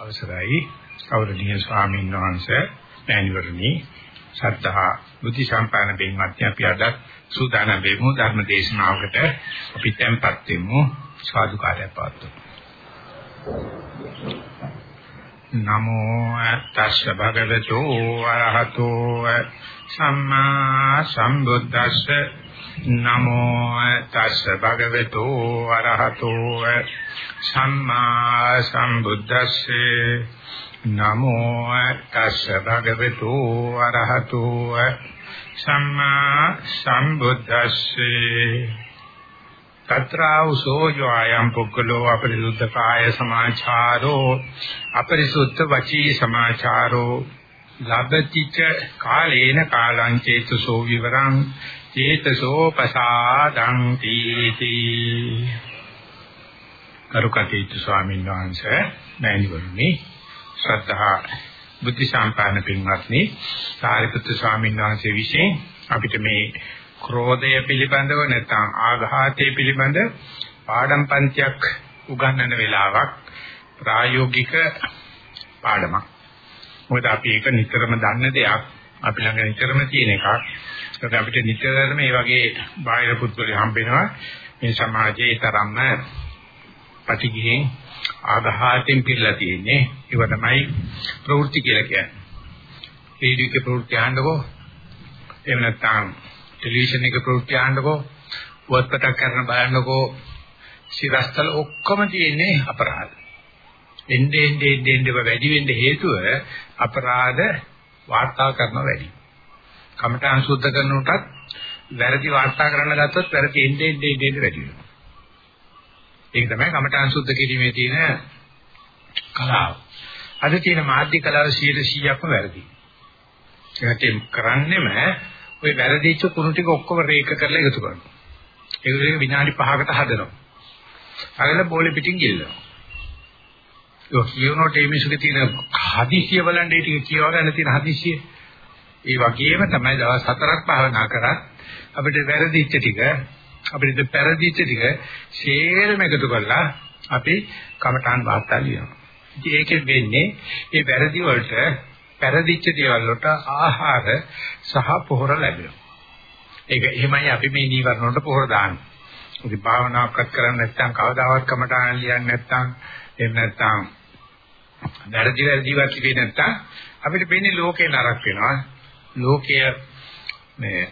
අවසරයි. ගෞරවනීය ස්වාමීන් වහන්සේ මෑණිවරණි ශ්‍රද්ධා බුද්ධ සම්පන්න බින්වත් අපි අද සූදානම් වෙමු ධර්ම දේශනාවකට. අපි tempත් වෙමු. සාදුකාරය පාත්තු නමෝ තස්ස භගවතු ආරහතෝ සම්මා සම්බුද්දස්ස නමෝ තස්ස භගවතු ආරහතෝ සම්මා සම්බුද්දස්සේ නමෝ තස්ස භගවතු අරහතෝ සම්මා සම්බුද්දස්සේ తత్రావుసో යෝයම් පුක්කලෝ අපරිසුද්ධ කාය සමාචාරෝ අපරිසුද්ධ වචී සමාචාරෝ ලබතිච කාලේන කාලං චේතසෝ විවරං චේතසෝ පසාදං තීති කරුකටීතු ස්වාමීන් වහන්සේ මෑණිවරුනි ශ්‍රද්ධා බුද්ධ සම්පාදන පින්වත්නි සාරිපුත්‍ර ස්වාමීන් වහන්සේ විසින් අපිට මේ ක්‍රෝධය පිළිබඳව නැත්නම් ආඝාතය පිළිබඳ පාඩම් පන්තියක් උගන්වන වෙලාවක් ප්‍රායෝගික පාඩමක්. මොකද අපි ඒක නිතරම දන්න දෙයක්. අපි ළඟ නිතරම තියෙන එකක්. ඒත් අපිට නිතරම මේ වගේ බාහිර පුද්ගලයන් හම්බෙනවා. මේ සමාජයේ තරම්ම පටිඝයෙන් ආඝාතයෙන් පිරලා තියෙන්නේ. ඒව තමයි ප්‍රවෘත්ති කියලා කියන්නේ. රේඩියෝ ප්‍රවෘත්ති ආන්නකෝ. එහෙම නැත්නම් ටෙලිවිෂන් එක ප්‍රවෘත්ති ආන්නකෝ. පුවත්පතක් කරන බලන්නකෝ. සිරස්තල ඔක්කොම තියෙන්නේ අපරාධ. එන්නේ එන්නේ එන්නේ වැඩි වෙන්න හේතුව අපරාධ වාර්තා කරන වැඩි. කමඨාන් සුද්ධ කරනකොටත් වැරදි වාර්තා කරන්න ගත්තොත් වැරදි එන්නේ එන්නේ එන්නේ වැඩි වෙනවා. ඒක තමයි කමඨාන් සුද්ධ කිරීමේ තියෙන කලාව. අද තියෙන මාධ්‍ය කලාව 100%ක්ම වැරදි. ඒකට කරන්නේම ওই වැරදිච්ච කුණු ටික ඔක්කොම රේක කරලා එකතු කරනවා. ඒක විනාඩි 5කට හදනවා. අරගෙන බෝලේ පිටින් ගිල්ලනවා. ඒ කියනකොට මේ මිනිසුගේ තියෙන හදිසිය බලන්න ඒ ටික කියව ගන්න තියෙන හදිසිය. ඒ වගේම තමයි දවස් හතරක් භාවනා කරත් අපිට වැරදිච්ච ටික අපිට පෙරදිච්ච ටික ශේරම එකතු කරලා අපි කමඨාන් වාර්තා ලියනවා. ඉතින් ඒකෙන් වෙන්නේ මේ වැරදි වලට පෙරදිච්ච දේවල් වලට ආහාර සහ පොහොර ලැබෙනවා. ඒක එහෙමයි අපි මේ නීවරණ වලට පොහොර දාන්නේ. ඉතින් භාවනාවක්වත් කරන්නේ නැත්නම් කවදාවත් කමඨාන් ලියන්නේ නැත්නම් එහෙම නැත්නම් වැරදි වැරදි වත් කිව්වේ නැත්නම් අපිට වෙන්නේ ලෝකේ නරක වෙනවා. ලෝකය මේ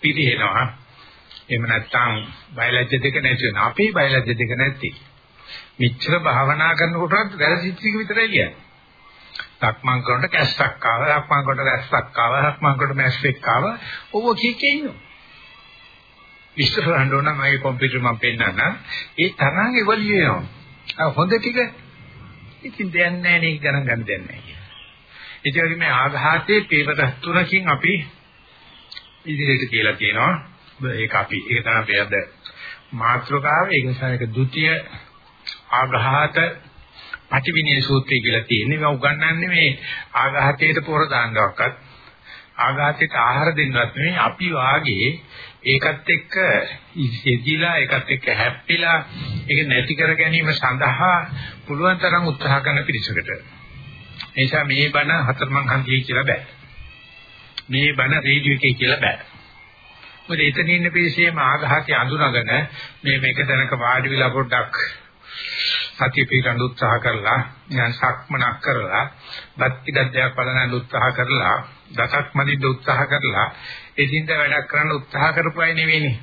පිළිහෙනවා එහෙම නැත්නම් බයලජ්‍ය දෙක නැති වෙනවා. අපේ බයලජ්‍ය දෙක නැති. මෙච්චර භාවනා කරනකොටත් වැරදිච්ච එක විතරයි කියන්නේ. ලක්මන් කරනකොට කැස්සක් ආව, ලක්මන් කරනකොට රැස්සක් ආව, ලක්මන් කරනකොට මැස්සෙක් ආව. ඔව කීකේ ඉන්නවා. විස්තර කරන්න ඕන මගේ කම්පියුටර් මම පෙන්නන්න. ඒ තරම් එවලිය වෙනවා. අර හොඳ ටික ඉතින් දෙයක් නැහැ නේ ගණන් ගන්න දෙයක් නැහැ. ඒ වගේ මේ ආඝාතයේ පේවත තුනකින් අපි ඉදිරියට කියලා තියෙනවා. ඒක අපි ඒක තමයි අපි අද මාත්‍රකාව ඒක නිසා ඒක ဒ ුතිය ආඝාත පටිවිණේ සූත්‍රය කියලා තියෙන්නේ. මම උගන්වන්නේ මේ ආඝාතයට පොර දාන්නවක්වත් ආඝාතයට ආහාර දෙන්නවත් නෙවෙයි අපි වාගේ ඒකත් එක්ක ඉසිදිලා ඒකත් එක්ක හැප්පිලා ඒක නැති කර ගැනීම සඳහා පුළුවන් තරම් උත්සාහ කරන පිරිසකට. ඒ නිසා මේ බණ හතරමං හන්දියේ කියලා බෑ. මේ බණ රේඩියෝ එකේ කියලා බෑ. මොකද එතන ඉන්න පිරිසේම ආඝාතය අඳුනගෙන මේ මේක දැනක වාඩි වෙලා පොඩ්ඩක් සතිය පිටන්න උත්සාහ කරලා ඥාන සක්මනක් කරලා බත්ති ගද්දයක් බලන්න උත්සාහ කරලා දසක් මදින්න උත්සාහ කරලා එදින්ද වැඩක් කරන්න උත්සාහ කරපු අය නෙවෙයිනේ.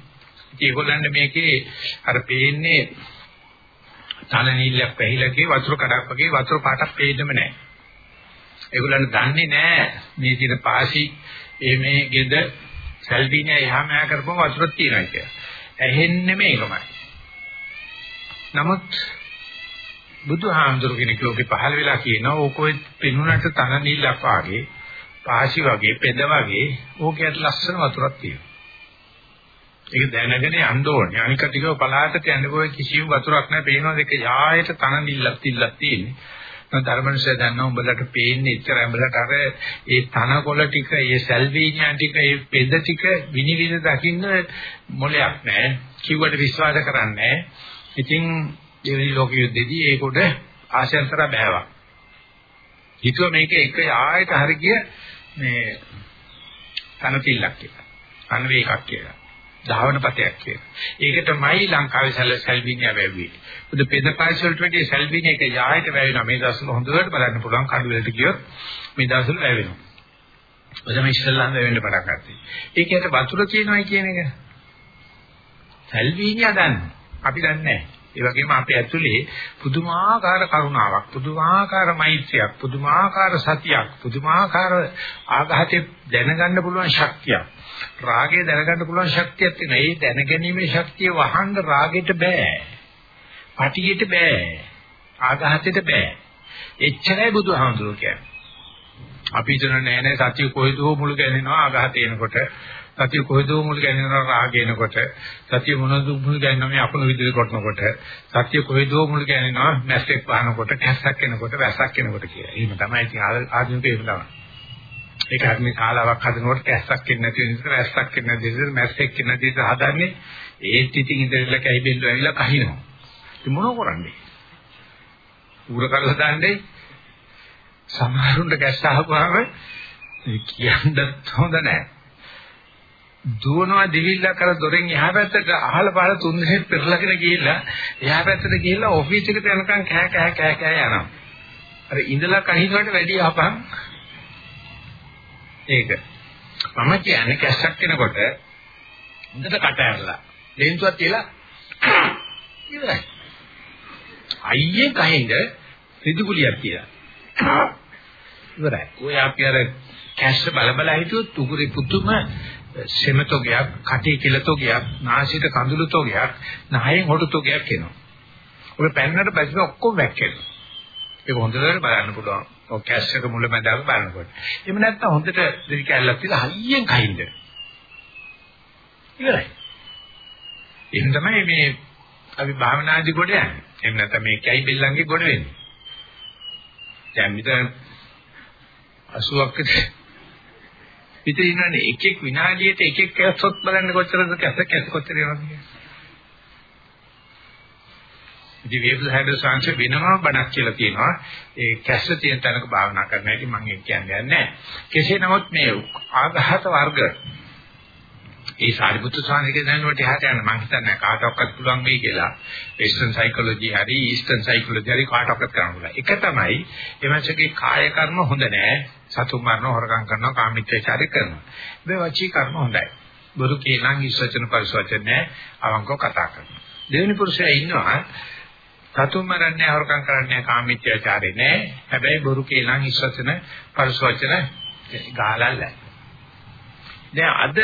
ඉතින් ඒගොල්ලන්ට මේකේ අර පේන්නේ තන නිල්ලක් පැහිලකේ වතුර කඩක් වගේ වතුර පාටක් පේන්නේම නැහැ. ඒගොල්ලන් දන්නේ නැහැ මේ තියෙන පාසි ඒ මේ ගෙද සල්විනිය එහාම යා කරපුවම වතුරක් තියෙනවා කියලා. ඇහෙන්නේ මේකමයි. නමුත් බුදුහාමුදුරු කෙනෙක් ලෝකේ පහළ වෙලා කියනවා ඕකෝ පින්නුනට තන නිල්ලක් වාගේ පාසි වගේ පෙද වගේ ඕකයට ලස්සන වතුරක් තියෙනවා. ඒක දැනගෙන යන්න ඕනේ. අනික ටිකව පලාතට යන්න බෝ කිසිම වතුරක් නැහැ. පේනවා දෙක යායට තන නිල්ලක් තිල්ලක් තියෙන්නේ. ධර්මංශය දන්නා උඹලට පේන්නේ ඉතර උඹලට අර ඒ තනකොළ ටික, ඒ සල්වීනියා ටික, ඒ පෙද ටික විනිවිද දකින්න මොලයක් නැහැ. කිව්වට විශ්වාස කරන්නේ නැහැ. ඉතින් දෙවි ලෝක යුද්ධෙදී ඒකට ආශයන්තර බෑවා. හිතුව මේක එක ආයත හරි ගිය මේ තනතිල්ලක් කියලා. අනවේ එකක් කියලා. ධාවන පතයක් කියලා. ඒකටමයි ලංකාවේ සැල සැල්විනියා වැව්වේ. බුදු පෙදපායිස් වලට වැඩි සැල්විනිය එක යායට වැවෙනවා. මේ දවස්වල හොඳට බලන්න පුළුවන් කඩු වලට ගියොත් මේ දවස්වල වැවෙනවා. ඔතන ඉස්සල්ලාම වැවෙන්න පටන් ගත්තා. ඒකයට වතුර කියනවායි කියන එක. සැල්විනියා දන්න. අපි දන්නේ නැහැ. ඒ වගේම අපේ ඇතුලේ පුදුමාකාර කරුණාවක්, පුදුමාකාර මෛත්‍රියක්, පුදුමාකාර සතියක්, පුදුමාකාර ආඝාතේ දැනගන්න පුළුවන් ශක්තියක්. රාගය දැනගන්න පුළුවන් ශක්තියක් තියෙනවා. ඒ දැනගැනීමේ ශක්තිය වහන්න රාගෙට බෑ. පටිගෙට බෑ. ආඝාතෙට බෑ. එච්චරයි බුදුහාමුදුරුවෝ කියන්නේ. අපි හිතන නෑ නෑ සත්‍ය කොහෙදෝ මුළු ගැනෙනවා ආඝාත එනකොට සතිය කොහෙදෝ මුල් ගැනෙනවා රාග එනකොට සතිය මොනද මුල් ගැනෙනවා මේ අකුණු විදිහට කොටනකොට සතිය කොහෙදෝ මුල් ගැනෙනවා මැස්සෙක් වහනකොට කැස්සක් එනකොට වැස්සක් එනකොට කියලා. එහෙම තමයි ඉතින් ආධුනික එහෙම තමයි. ඒක හරිනේ ශාලාවක් හදනකොට කැස්සක් එන්නේ නැති නිසා වැස්සක් එන්නේ නැති නිසා මැස්සෙක් එන්නේ නැති නිසා හදන්නේ ඒත් ඉතින් ඉඳලා කැහි බෙල්ල ඇවිල්ලා කහිනවා. ඉතින් මොනව කරන්නේ? ඌර කරලා දාන්නේ සමහරුන්ට කැස්ස අහපුවාම කියන්නත් හොඳ නැහැ. දුවනවා දිවිල්ලා කර දොරෙන් එහා පැත්තට අහල පහල තුන් දෙනෙක් පෙරලගෙන ගිහිල්ලා එහා පැත්තට ගිහිල්ලා ඔෆිස් එකට යනකම් කෑ කෑ කෑ කෑ යනවා. අර ඉඳලා කහිනවට වැඩි අපන් ඒක. මම කියන්නේ කැස්සක් කෙනකොට හොඳට කට ඇරලා ලෙන්සුවක් තියලා ඉවරයි. අයියේ කහින්ද රිදුගුලියක් තියලා. ඉවරයි. ඔය අපි අර කැස්ස බල බල හිටියොත් උගුරේ පුතුම සෙමතෝගයක්, කටේ කෙලතෝගයක්, නාසයට කඳුළුතෝගයක්, නහයෙන් හොටුතෝගයක් එනවා. ඔය පැන්නට පස්සේ ඔක්කොම වැක්කෙනවා. ඒක හොඳට බලන්න පුළුවන්. ඔය කැස් එක මුල මැදව බලනකොට. එහෙම නැත්නම් හොඳට දෙවි කැල්ලක් තියලා හයියෙන් කහින්ද. ඉවරයි. එහෙනම් තමයි මේ අපි භාවනාදි කොට යන්නේ. එහෙම නැත්නම් මේ කැයි බෙල්ලන්ගේ ගොඩ වෙන්නේ. දැන් මෙතන 80ක් ඉතින් ඉන්නනේ එක එක විනාඩියට එක එක කැස්සොත් බලන්න කොච්චරද කැස්ස කැස්ස කොච්චර යනවද කියන්නේ. ඉතින් වේබල් හැඩර් සංශ වෙනවා බණක් කියලා තියෙනවා. ඒ කැස්ස තියෙන තැනක භාවනා කරන්න හැටි මම කියන්නේ නැහැ. කෙසේ නමුත් මේ ආඝාත වර්ග ඒ සාරිපුත්‍ර ස්වාමීන්ගේ දැනුමට එහාට යන මම හිතන්නේ කාටවත් පුළුවන් වෙයි කියලා. වෙස්ටර්න් සයිකොලොජි හරි ඊස්ටර්න් සයිකොලොජි හරි කාටවත් කරන්න පුළුවන්. එක තමයි එමන්සගේ කාය කර්ම හොඳ නෑ. සතු මරණ හොරකම් කරනවා කාමීත්‍යචාරය කරනවා. මේ වචී කර්ම හොඳයි. බොරු කියනන් ඉස්සචන පරිසවචන නෑ අවංකව කතා කරනවා. දෙවෙනි පුරුෂයා ඉන්නවා සතු මරන්නේ හොරකම් කරන්නේ කාමීත්‍යචාරය නෑ. හැබැයි බොරු කියනන් ඉස්සචන පරිසවචන ගාලල්ලා. දැන් අද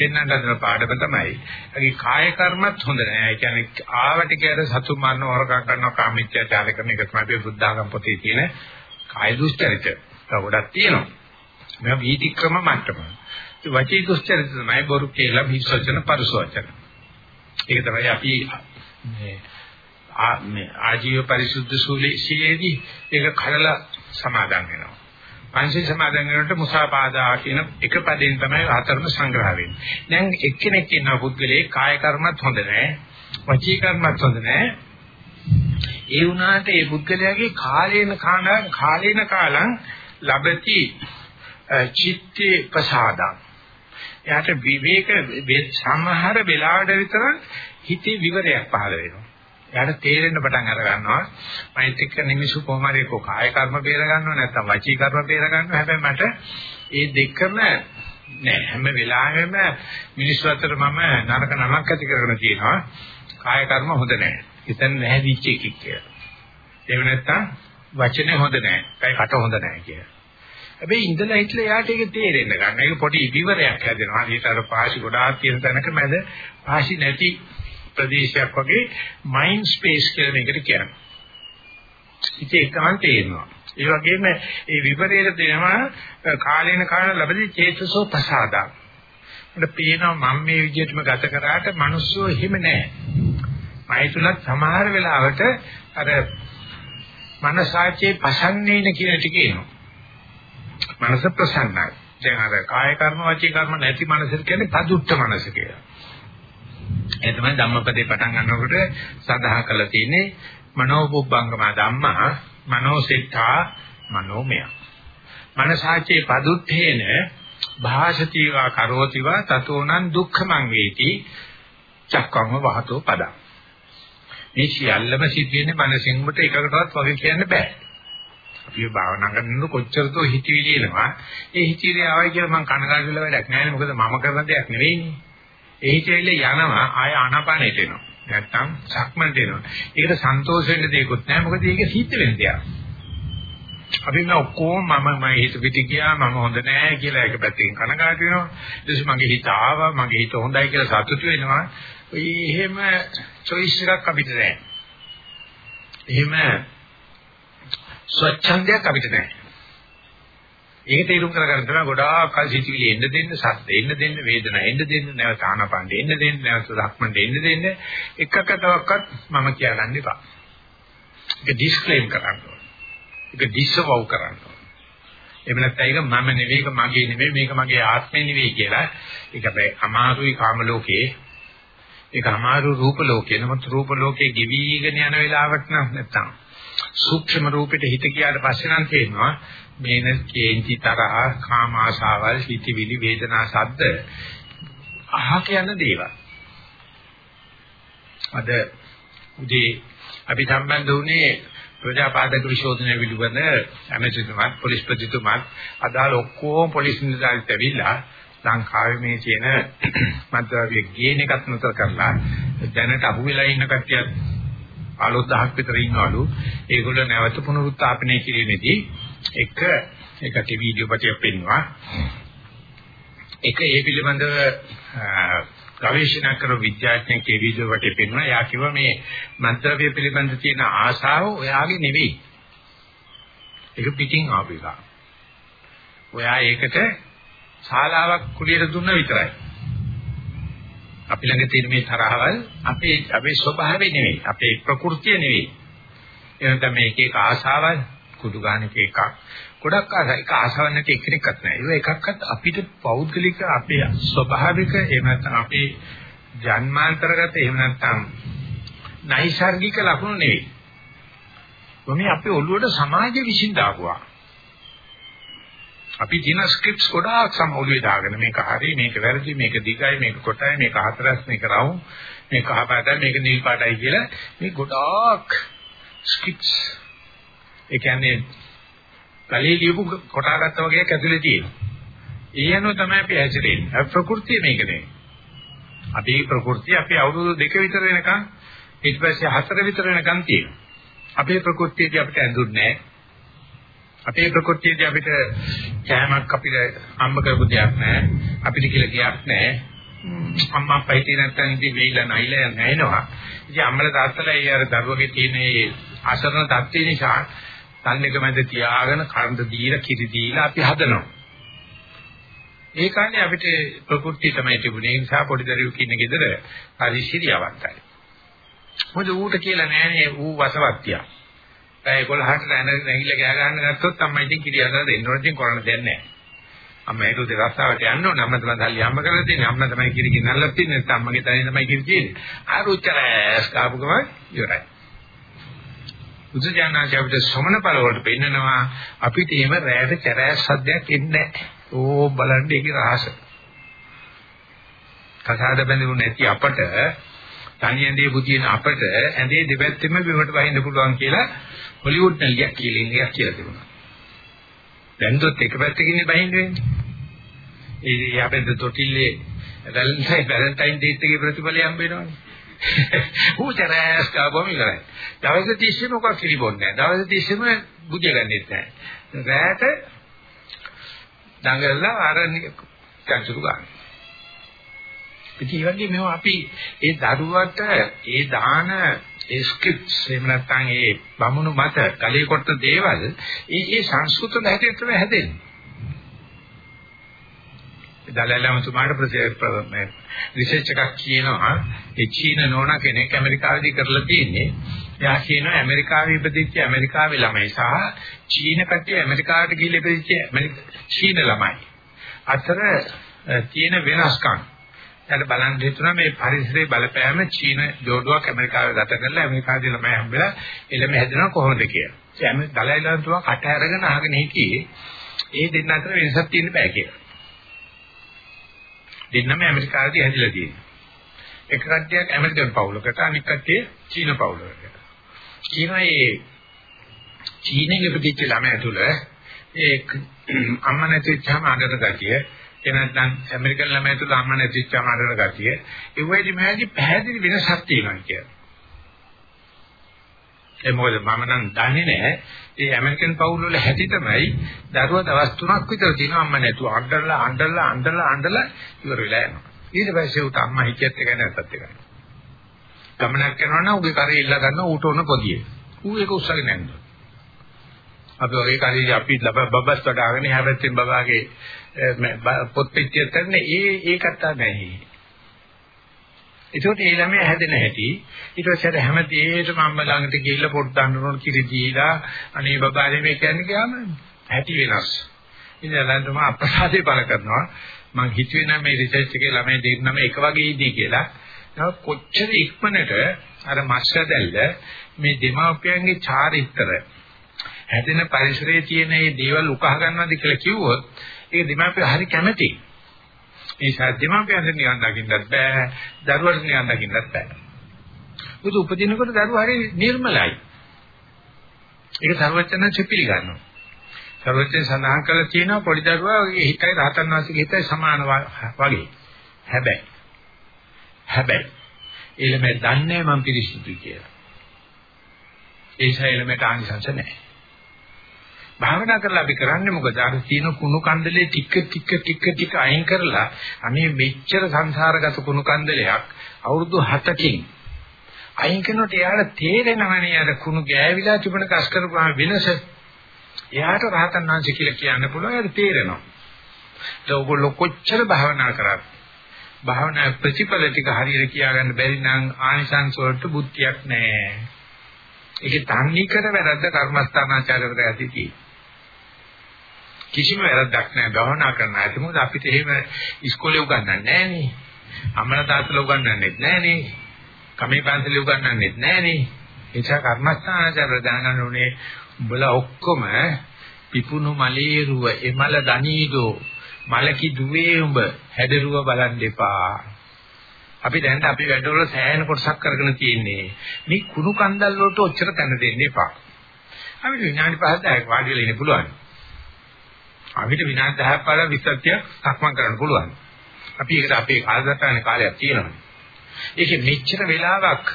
පෙන්වන්න හදන පාඩම තමයි. ඒකේ කාය කර්මත් හොඳ නෑ. ඒ කියන්නේ ආවට කියලා සතු මරණ හොරකම් කරනවා කාමීත්‍යචාර කරන එක තමයි බුද්ධාගම පොතේ තියෙන කාය දුස්චරිත. ගොඩක් තියෙනවා. මේ වීතික්‍රම මට්ටම. ඒ වචී දුස්චරිත තමයි බොරු කියලා විශ්වචන පරිසවචන. ඒක තමයි අපි මේ මේ ආජීව පරිසුද්ධ සූලීයේදී ඒක කඩලා සමාදන් වෙනවා. පංචශීල සමාදන් වෙනකොට මුසාපාදා කියන එක පදයෙන් තමයි හතරම සංග්‍රහ වෙන්නේ. දැන් එක්කෙනෙක් ඉන්නවා පුද්ගලයේ කාය කර්මත් හොඳ නැහැ. වචී කර්මත් හොඳ නැහැ. ඒ වුණාට ඒ පුද්ගලයාගේ කාලේන කාණ කාලේන කාලං ලබති චිත්තේ ප්‍රසාදං. එයාට විවේක සමහර වෙලාවට විතර හිතේ විවරයක් පහළ වෙනවා. එයාට තේරෙන්න පටන් අර ගන්නවා. මෛත්‍රික නිමිසු කොහොම හරි කෝ කාය කර්ම බේර ගන්නව නැත්නම් වචී කර්ම බේර ගන්නව. හැබැයි මට ඒ දෙකම නෑ. හැම වෙලාවෙම මිනිස්සු අතර මම නරක නමක් ඇති කරගෙන තියෙනවා. කාය කර්ම හොඳ නෑ. හිතන්න නැහැ දිච්ච එකක් කියලා. එහෙම නැත්නම් වචනේ හොඳ නෑ. කයි කට හොඳ නෑ කියලා. හැබැයි ඉඳලා හිටලා යාට ඒක තේරෙන්න ගන්න. ඒක පොඩි විවරයක් හැදෙනවා. හරියට අර පාසි ගොඩාක් තියෙන තැනක මැද පාසි නැති ප්‍රදේශයක් වගේ මයින්ඩ් ස්පේස් කියලා මේකට කියනවා. ඉතින් ඒකම තේරෙනවා. ඒ වගේම ඒ විපරීත දෙනවා කාලේන කාල ලැබෙදි චේතසෝ ප්‍රසාදා. මට පේනවා මම මේ විදිහටම ගත කරාට මිනිස්සු එහෙම නැහැ. මයි තුලත් සමහර වෙලාවට අර මනසාචේ පසන්නේන කියන ටික එනවා. මනස ප්‍රසන්නයි. දැන් අර කාය කර්ම වචී කර්ම නැති මනස කියන්නේ පදුට්ට මනස කියලා. ඒ තමයි ධම්මපදේ පටන් ගන්නකොට සඳහන් කරලා තියෙන්නේ මනෝපුබ්බංගම ධම්මා මනෝසිතා මනෝමය. මනසාචේ පදුත්තේන භාෂතිවා කරෝතිවා තතෝනං දුක්ඛමං වේති චක්කම්ම වහතෝ පදං. මේ සියල්ලම සිද්ධ වෙන්නේ මනසින් උඹට එකකටවත් වගේ කියන්න බෑ. අපි භාවනා කරනකොට කොච්චර තෝ හිතවිලි එනවා. ඒ හිතවිලි ආවයි කියලා මම කනගාටු වෙලා වැඩක් නැහැ මොකද මම කරන දෙයක් නෙවෙයිනේ. ඒ හිතවිලි යනවා ආය ආනාපානෙට එනවා. නැත්තම් සක්මන්ට එනවා. ඒකට සන්තෝෂ වෙන්න දෙයක්වත් නැහැ මොකද ඒක සිද්ධ වෙන දෙයක්. අපි මේ ඔක්කොම මම මම හිත පිටි ගියා මම හොඳ නෑ කියලා එක පැත්තකින් කනගාටු වෙනවා. ඊට පස්සේ මගේ හිත ආවා මගේ හිත හොඳයි කියලා සතුටු වෙනවා. ඔය එහෙම choice එකක් අපිට නැහැ. එහෙම ස්වච්ඡන්දයක් අපිට නැහැ. ඒක තේරුම් කරගන්න තමයි ගොඩාක් කල් සිටිවිලි එන්න දෙන්න, සද්ද එන්න දෙන්න, වේදනා එන්න දෙන්න, නැවත ආනපණ්ඩ එන්න දෙන්න, නැවත ධක්මණ්ඩ එන්න දෙන්න එකකටවත් මම කියන්න එපා. ඒක ඩිස්ක්ලේම් කරන්න ඕනේ. ඒක ඩිස්වව් කරන්න ඕනේ. එහෙම නැත්නම් ඒක මම නෙවෙයි, ඒක මගේ නෙවෙයි, මේක මගේ ආත්මේ නෙවෙයි කියලා. ඒක හැබැයි අමාරුයි කාම ලෝකේ. ඒක අමාරු රූප ලෝකේ. නමුත් රූප ලෝකේ ගිවිගෙන යන වෙලාවට නම් නැත්තම් සූක්ෂම රූපෙට හිත ගියාට පස්සේ නම් තේරෙනවා මේන කේන්ති තරහ කාම ආශාවල් හිතවිලි වේදනා සද්ද අහක යන දේවල්. අද උදේ අපි සම්බන්ධ වුණේ ප්‍රජාපාදක විශෝධනය පිළිබඳ ඇමතිතුමාත් පොලිස් ප්‍රතිතුමාත් අදාළ ඔක්කොම පොලිස් නිලධාරීත් ඇවිල්ලා ලංකාවේ මේ තියෙන මද්ද්‍රව්‍ය ගේන එකත් නතර කරලා දැනට අහු වෙලා ඉන්න කට්ටියත් 15000ක් විතර ඉන්නවලු. ඒගොල්ලෝ නැවත පුනරුත්ථාපනය කිරීමේදී එක එකට වීඩියෝ පිටියක් පෙන්වනවා. එක ඒ පිළිබඳව ගවේෂණය කරන විද්‍යාඥයෙක් ඒ වීඩියෝ පිටිය පෙන්වනවා. යා කිව්වා මේ මන්ත්‍රව්‍ය පිළිබඳ තියෙන ආශාව ඔයාගේ නෙවෙයි. ඒක පිටින් ආපු එක. ඔයා ඒකට ශාලාවක් කුලියට දුන්න විතරයි. අපි ළඟ තියෙන මේ තරහවල් අපේ අපේ ස්වභාවය නෙවෙයි අපේ ප්‍රകൃතිය නෙවෙයි. එහෙනම් මේ එක එක ආශාවල් කුඩු ගන්නක එකක්. ගොඩක් ආසයි ඒක ආශාවක් නැති එක්කෙනෙක්වත් නැහැ ඒක එකක්වත් අපිට පෞද්ගලික අපේ ස්වභාවික එහෙම නැත්නම් අපේ ජන්මාන්තරගත එහෙම නැත්නම් නයිසાર્ගික ලක්ෂණ නෙවෙයි. මොමේ අපේ ඔළුවට සමාජය විසින් දාපුවා. අපි දින ස්ක්‍රිප්ට්ස් ගොඩාක් සමෝලුවේ දාගෙන මේක හරි මේක වැරදි මේක දිගයි මේක කොටයි මේක හතරස් මේක රවුම් මේක කහපාටයි මේක නිල් පාටයි කියලා මේ ගොඩාක් ස්ක්‍රිප්ට්ස් ඒ කියන්නේ කලේ ලියපු කොටා ගත්තා වගේ ඇතුලේ තියෙනවා. ඒ යනවා තමයි අපි ඇසෙන්නේ. අපි ප්‍රകൃතිය මේක නේ. අපි ප්‍රകൃතිය අපි අවුරුදු දෙක විතර වෙනකන් ඊට පස්සේ හතර විතර වෙනකන් තියෙනවා. අපේ ප්‍රകൃතියදී අපිට ඇඳුන්නේ නැහැ. අපේ ප්‍රകൃතියදී අපිට කෑමක් අපිට හම්බ කරපු දෙයක් නැහැ. අපිට කියලා ගියක් නැහැ. අම්මා අප්පා හිටියේ නැත්නම් ඉතින් වෙයිලා නැයිලා නැිනවා. ඉතින් අම්මලා තාත්තලා ඒ අර දරුවගේ තියෙන ඒ අසරණ තත්ත්වේ නිසා තන්නේක මැද තියාගෙන කර්ඳ දීලා කිරි දීලා අපි හදනවා. ඒ කාලේ අපිට ප්‍රകൃතිය තමයි තිබුණේ. ඒ නිසා පොඩි දරුවෙක් ඉන්න ගෙදර හරි ශිරියවන්තයි. මොකද ඌට කියලා නෑනේ ඌ වසවත්තියක්. පැය 11ට නැගිලා ගෑ ගන්න ගත්තොත් අම්මා ඉතින් කිරි හදලා දෙන්න ඕන ඉතින් කරන්න දෙයක් නැහැ. අම්මා ඒක උදේ රස්සාවට යන්න ඕන අම්මා තමයි සල්ලි හම්බ කරලා තියෙන්නේ අම්මා තමයි කිරි ගෙනල්ලා තින්නේ නැත්නම් අම්මගේ තනියෙන් තමයි කිරි තියෙන්නේ. ආ රුචරස් කාපු ගමන් ඉවරයි. බුදුජානක අපිට සමන බල වලට පෙන්නනවා අපිට එහෙම රැයට චරෑස් සද්දයක් එන්නේ නැහැ. ඕ බලන්න ඒකේ රහස. කසාද බැඳුනේ නැති අපට තනියෙන් දේ බුදින අපට ඇඳේ දෙපැත්තෙම බිමට වහින්න පුළුවන් කියලා හොලිවුඩ් නලියක් කියලා ඉංග්‍රීසියක් කියලා තිබුණා. දැන්දොත් එක පැත්තකින් බහින්න වෙන්නේ. ඒ යබෙන්ද තොටිල්ලේ වැලන්ටයින් වැලන්ටයින් ඩේට් එකේ ප්‍රතිඵලය හම්බ වෙනවනේ. ඌතරස් කාබොම ඉවරයි. දවස් 30 මොකක් කිරිබොන්නේ නැහැ. දවස් 30ම බුදිය ගන්නෙත් නැහැ. රැට දඟලලා අර කන්සුරු ගන්න. ඉතින් ඒ වගේ මේවා අපි ඒ දරුවට ඒ දාන ඒ ස්ක්‍රිප්ට්ස් එහෙම නැත්නම් ඒ බමුණු මත කලේ කොට දේවල් ඒ ඒ සංස්කෘත හැටියට තමයි හැදෙන්නේ. දලලමතුමාට මේ රිසර්ච් එකක් කියනවා ඒ චීන නෝනා කෙනෙක් ඇමරිකාවේදී කරලා තියෙන්නේ. එයා කියනවා ඇමරිකාවේ ඉපදිච්ච ඇමරිකාවේ ළමයි සහ චීන කට්ටිය ඇමරිකාවට ගිහිල්ලා ඉපදිච්ච චීන ළමයි අතර තියෙන වෙනස්කම් ඊට බලන් හිතුණා මේ පරිසරයේ බලපෑම චීන ජෝඩුවක් ඇමරිකාවේ ගත කරලා ඇමරිකාවේ ළමයි හම්බෙලා එළම හැදෙනවා කොහොමද කියලා. දැන් දලයි ලාන්තුවා කට අරගෙන අහගෙන හිටියේ ඒ දෙන්න අතර වෙනසක් තියෙන්න බෑ කියලා. දෙන්නම ඇමරිකාවේදී හැදිලා තියෙනවා. එක කට්ටියක් ඇමරිකන් පවුලකට අනිත් කට්ටිය චීන පවුලකට. කියනවා මේ චීනෙක ඉපදිච්ච ළමයා තුළ ඒ අම්මා නැතිවම අඬන ගතිය ඒ නැත්නම් ඇමරිකන් ළමයා තුළ අම්මා නැතිවම අඬන ගතිය ඒ වගේ මෙහෙදි පැහැදිලි වෙනසක් තියෙනවා කියලා. ඒ මොකද මම නම් දන්නේ නැහැ. ඒ ඇමරිකන් පවුල් වල හැටි තමයි දරුවා දවස් 3ක් විතර තියෙනවා අම්මා නැතුව අඬලා අඬලා අඬලා අඬලා ඉවර වෙලා යනවා. ඊට පස්සේ උට අම්මා හිටියත් එකයි නැත්තත් එකයි. ගමනක් කරනවා නම් උගේ කරේ ඉල්ල ගන්න ඌට ඕන පොදිය. ඌ ඒක උස්සගෙන යනවා. අපි වගේ කරේ අපි බබස් වඩාගෙන හැබැයි බබාගේ පොත් පිටිය කරන්නේ ඒ ඒකට නැහැ. ඒකට ඒ ළමයා හැදෙන හැටි ඊට පස්සේ හැම දෙයකම අම්මා ළඟට ගිහිල්ලා පොත් දාන්න ඕන කිරි දීලා අනේ බබානේ මේ කියන්නේ ගියාම හැටි වෙනස්. ඉතින් ළඟටම අප්‍රසාදේ පළ කරනවා. මං හිතුවේ නම් මේ රිසර්ච් එකේ ළමයි දෙන්නම එක වගේ ඉදී කියලා. නමුත් කොච්චර ඉක්මනට අර මස්සදැල්ල මේ දෙමාපියන්ගේ චාරිත්‍ර හැදෙන පරිසරයේ තියෙන මේ දේවල් උකහා ගන්නවාද කියලා කිව්වොත් ඒ දෙමාපිය හරි කැමතියි. ඒ සත්‍යමාපියන්ට නිවන් දකින්නත් බෑ, දරුවට නිවන් දකින්නත් බෑ. බුදු උපදිනකොට දරුවා හරි නිර්මලයි. ඒක සර්වචන චිපිලි ගන්නවා. සර්වචන සඳහන් කරලා තියෙනවා පොඩි දරුවාගේ හිතයි රහතන් වහන්සේගේ හිතයි සමාන වගේ. හැබැයි හැබැයි එළමෙ දන්නේ මම පිළිසුදුයි කියලා. ඒ ශෛලමෙට ආනිසංස නැහැ. භාවනා කරලා අපි කරන්නේ මොකද? අර තියෙන කුණු කන්දලේ ටික ටික ටික ටික අයින් කරලා අනේ මෙච්චර සංසාරගත කුණු කන්දලයක් අවුරුදු 7කින් අයින් කරනකොට එයාට තේරෙනවනේ අර කුණු ගෑවිලා තිබුණ කස් කරපුවා වෙනස. එයාට රහතන් වහන්සේ කියලා කියන්න පුළුවන් එයාට තේරෙනවා. ඒක ඔයගොල්ලෝ කොච්චර භාවනා කරත් භාවනා ප්‍රතිඵල ටික හරියට කියාගන්න බැරි නම් ආනිසංස වලට බුද්ධියක් නැහැ. ඒකේ තන්නේ කර වැරද්ද කර්මස්ථානාචාරවල ඇති තියෙන්නේ. කිසිම වැරද්දක් නැහැ භවනා කරන්න. ඒක මොකද අපිට එහෙම ඉස්කෝලේ උගන්වන්නේ නැහැ නේ. අම්මලා තාත්තලා උගන්වන්නේ නැහැ නේ. කමේ පන්සලේ උගන්වන්නේ නැහැ නේ. ඒ නිසා කර්මස්ථානචාර දැනගන්න ඕනේ උඹලා ඔක්කොම පිපුණු මලේරුව එමල දනීදෝ මලකි දුවේ උඹ හැදරුව බලන් දෙපා. අපි දැන් අපි වැඩවල සෑහෙන කොටසක් කරගෙන තියෙන්නේ. මේ කුණු කන්දල් වලට ඔච්චර තැන දෙන්න එපා. අපිට විනාඩි 5ක් 10ක් වාඩි වෙලා ඉන්න පුළුවන්. අපිට විනාඩි 10ක් පාලා 20ක් සක්මන් කරන්න පුළුවන්. අපි ඒකට අපේ කාලසටහනේ කාලයක් තියෙනවා. ඒකේ මෙච්චර වෙලාවක්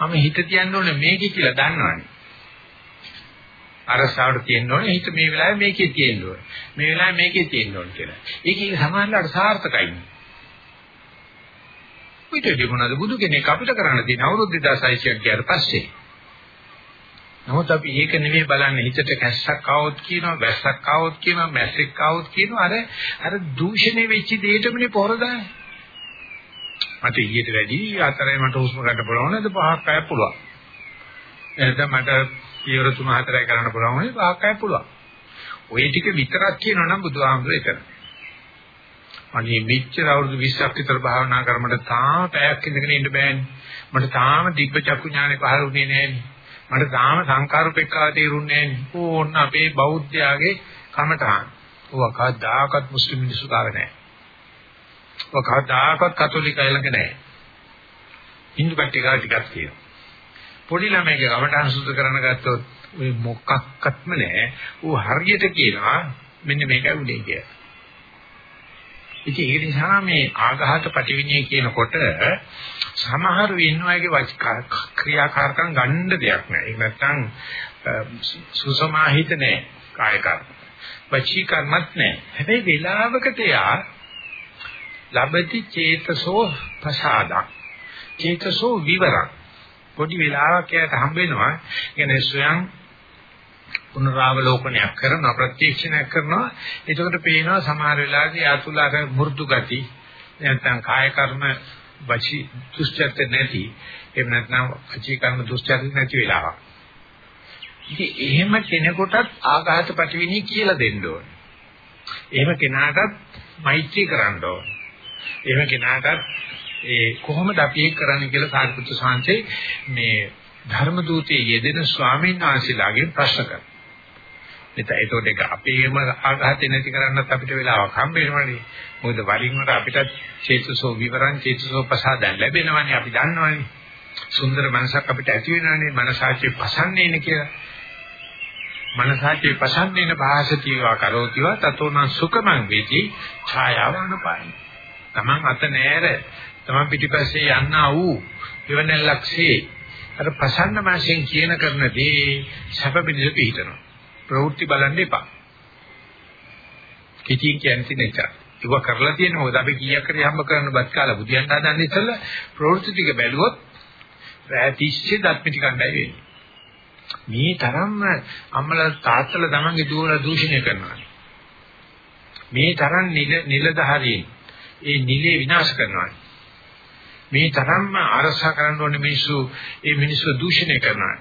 මම හිත තියන්න ඕනේ මේකේ කියලා දන්නවනේ. අරසාවට තියෙන්න ඕනේ හිත මේ වෙලාවේ මේකේ තියෙන්න ඕනේ. මේ වෙලාවේ මේකේ තියෙන්න ඕනේ කියලා. ඒකේ සමානලට සාර්ථකයි. පිටේ මොනවාද බුදු කෙනෙක් අපිට කරන්න තියෙන අවුරුදු 2600ක් ගියාට පස්සේ නමුත් අපි ඒක නෙමෙයි බලන්නේ හිතට කැස්සක් ආවොත් කියනවා වැස්සක් ආවොත් කියනවා මැස්සෙක් ආවොත් කියනවා අර අර දූෂණය වෙච්ච දෙයටමනේ පොර දාන්නේ. මට ඊට වැඩි අතරේ මට හුස්ම ගන්න පුළුවන් නේද පහක් අය පුළුවන්. එහෙනම් මට පියවර තුන හතරයි කරන්න පුළුවන් නේ පහක් අය පුළුවන්. ওই ටික විතරක් කියනවා නම් බුදුහාමුදුරේ එතන. අනේ මෙච්චර අවුරුදු 20ක් විතර භාවනා කරමඩ තාම පැයක් ඉඳගෙන ඉන්න බෑනේ. මට තාම දිබ්බ චක්කු ඥානෙ පහළ වුණේ නෑනේ. මට තාම සංකාරූපෙක්කාව තේරුන්නේ නැහැ. ඕන්න අපේ බෞද්ධයාගේ කමටහන්. ඔව කවදාකවත් මුස්ලිම් මිනිස්සු කාව නැහැ. ඔව කවදාකවත් කතෝලිකයි ළඟ නැහැ. හින්දු කට්ටියලා ටිකක් තියෙනවා. පොඩි ළමයිගේ කමටහන් සුද්ධ කරන ගත්තොත් ඔය මොකක්වත්ම නැහැ. ඌ හරියට කියනවා මෙන්න මේකයි උනේ කියලා. ඉතින් ඒ නිසා මේ ආඝාත පටිවිණය කියනකොට සමහරු ඉන්නවාගේ ක්‍රියාකාරකම් ගන්න දෙයක් නෑ. ඒක නැත්තම් සුසමාහිත නෑ කාය කර්ම. වචී කර්මත් නෑ. හැබැයි වේලාවකට යා ලබති චේතසෝ ප්‍රසාදක්. චේතසෝ විවරක්. පොඩි වෙලාවක් යාට හම්බ වෙනවා. කියන්නේ ස්වයං පුනරාවලෝකනයක් කරනවා ප්‍රත්‍යක්ෂණයක් කරනවා. එතකොට පේනවා සමහර වෙලාවදී අතුලක මෘදු ගති නැත්නම් කාය කර්ම වචී දුස්චර්ත නැති එහෙම නැත්නම් වචී කර්ම දුස්චර්ත නැති වෙලාවක්. ඉතින් එහෙම කෙනෙකුටත් ආඝාත ප්‍රතිවිනි කියලා දෙන්න ඕනේ. එහෙම කෙනාටත් මෛත්‍රී කරන්න ඕනේ. එහෙම කෙනාටත් ඒ කොහොමද අපි ඒක කරන්නේ කියලා සාරිපුත්‍ර සාංශේ මේ ධර්ම දූතයේ යෙදෙන ස්වාමීන් වහන්සේලාගෙන් ප්‍රශ්න කරනවා. එතන ඒතකොට ඒක අපේම ආඝාතේ නැති කරන්නත් අපිට වෙලාවක් හම්බ වෙනවනේ. මොකද වරින් වර අපිට චේතසෝ විවරං චේතසෝ පසාදන් ලැබෙනවනේ අපි දන්නවනේ. සුන්දර මනසක් අපිට ඇති වෙනවනේ මනසාචේ පසන්නේන කියලා. මනසාචේ පසන්නේන භාසතිවා කරෝතිවා තතෝන සුඛමං වේති ඡායාවනුපායි. Taman අත නෑර Taman පිටිපස්සේ යන්නා වූ එවනල්ලක්ෂේ අර ප්‍රසන්න මාසෙන් කියන කරන දේ සැප පිණිස පිහිටනවා. ප්‍රවෘත්ති බලන්න එපා. කිචින් කියන්නේ නැචා. ඒක කරලා තියෙන මොකද අපි කීයක් හරි හම්බ කරන බත් කාලා බුදියන්ට හදන්නේ ඉස්සෙල්ලා ප්‍රවෘත්ති ටික බැලුවොත් රැ 30 දත් පිටි කණ්ඩායි වෙන්නේ. මේ තරම්ම අම්මලා තාත්තලා තමන්ගේ දුවලා දූෂණය කරනවා. මේ තරම් නිල නිලධාරීන් ඒ නිලේ විනාශ කරනවා. මේ තරම්ම අරසා කරන්න ඕනේ මිනිස්සු ඒ මිනිස්සු දූෂණය කරනවා.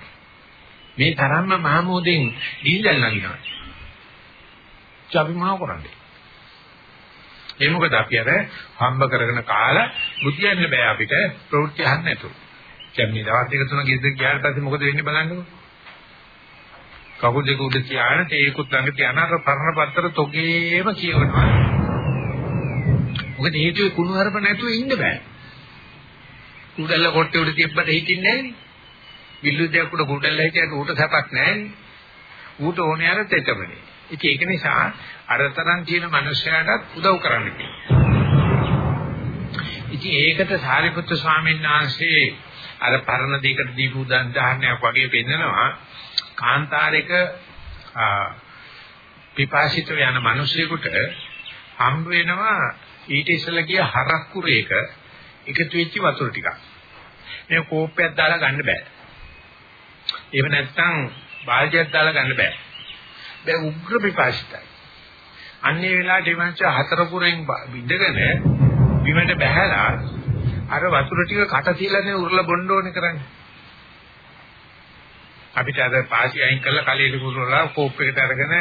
මේ තරම්ම මහමෝදෙන් ගිහිල්ලා නගිනවා. අපි මහා කරන්නේ. ඒ මොකද අපි අර හම්බ කරගෙන කාලා බුද්ධියන්න බෑ අපිට ප්‍රවෘත්ති අහන්න නැතුව. දැන් මේ දවස් දෙක තුන ගෙද්ද ගියාට පස්සේ මොකද වෙන්නේ බලන්නකෝ. කකුල් දෙක උඩ තියාගෙන තේකුත් ළඟ තියාන අර පරණ පතර තොගේම කියවනවා. මොකද හේතුවේ කුණු හරප නැතුව ඉන්න බෑ. කුඩල්ල කොට්ටේ උඩ තියබ්බට හිටින්නේ නැහැනේ. විල්ලුදයක් උඩ කුඩල්ල හිටියට ඌට සැපක් නැහැනේ. ඌට ඕනේ අර තෙතමනේ. ඉතින් ඒක නිසා අරතරන් තියෙන මනුස්සයාටත් උදව් කරන්න ඉතින් ඒකට සාරිපුත්‍ර ස්වාමීන් වහන්සේ අර පරණ දෙයකට දීපු උදාහරණයක් වගේ පෙන්නනවා කාන්තාරයක පිපාසිත යන මිනිසෙකුට හම්බ වෙනවා ඊට ඉස්සෙල්ලා ගිය හරක් කුරේක එකතු වෙච්ච වතුර ටිකක්. මේ කෝප්පයක් දාලා ගන්න බෑ. එහෙම නැත්නම් බාල්දියක් දාලා ගන්න බෑ. දැන් උග්‍ර පිපාසිතයි. අන්නේ වෙලාවට ඉමංච හතර පුරෙන් ඉඳගෙන බිමට බැහැලා අර වතුර ටික කට තියලානේ උරලා බොන්න ඕනේ කරන්නේ. අපිට අද පාසි අයින් කරලා කලෙලි කුරලා කෝප් එකට අරගෙන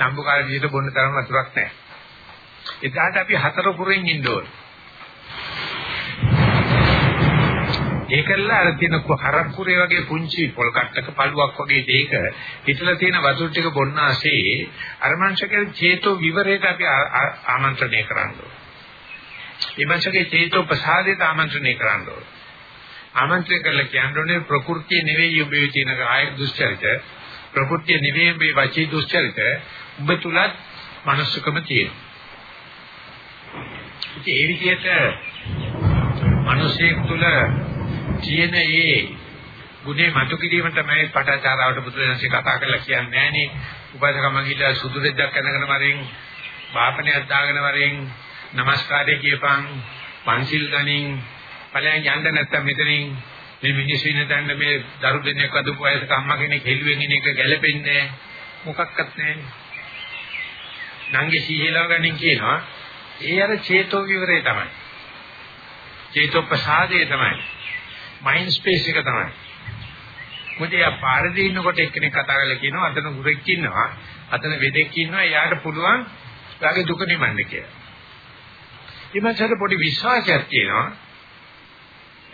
නම්බුකාර විදිහට බොන්න තරම් වතුරක් නැහැ. එදාට අපි හතර පුරෙන් ඉන්න ඕනේ. ඒකල්ලා අර තියෙන කරක්කුරේ වගේ පුංචි පොල් කට්ටක පළුවක් වගේ දෙයක හිතලා තියෙන වතුර ටික බොන්න ASCII අර මංශකේ චේතෝ විවරයට අපි ආමන්ත්‍රණය කරනවා. මේ මංශකේ චේතෝ ප්‍රසාදයට ආමන්ත්‍රණය කරනවා. ආමන්ත්‍රණය කළා කියන්නේ ප්‍රകൃතිය නෙවෙයි ඔබේ තියෙන කාය දුස්චරිත ප්‍රകൃතිය නෙවෙයි ඔබේ වචී දුස්චරිත ඔබ තුලත් මනසකම තියෙනවා. ඒ විදිහට මිනිසෙක් තුල තියෙන ඒ ගුණේ මතු කිරීම තමයි පටාචාරාවට බුදුරජාණන්සේ කතා කරලා කියන්නේ නෑනේ. උපාසකම ගිහිල්ලා සුදු රෙද්දක් අඳගෙන වරෙන් වාපනයක් දාගෙන වරෙන් নমස්කාරය කියපන් පන්සිල් ගනින් ඵලයන් යන්න නැත්තම් මෙතනින් මේ මිනිස්සු ඉන්න තැන මේ දරු දෙනෙක් අදපු වයසක අම්මා කෙනෙක් හෙළුවෙන් ඉන්න එක ගැළපෙන්නේ මොකක්වත් නැහැ. නංගි සීහෙලව ගනින් කියනවා ඒ අර චේතෝ විවරේ තමයි. චේතෝ ප්‍රසාදේ තමයි. මයින්ඩ් ස්පේස් එක තමයි. මොකද යා පාරදී ඉන්නකොට එක්කෙනෙක් කතා කරලා කියනවා අතන ගුරෙක් ඉන්නවා අතන වෙදෙක් ඉන්නවා එයාට පුළුවන් එයාගේ දුක නිමන්න කියලා. ඊමණට පොඩි විශ්වාසයක් තියෙනවා.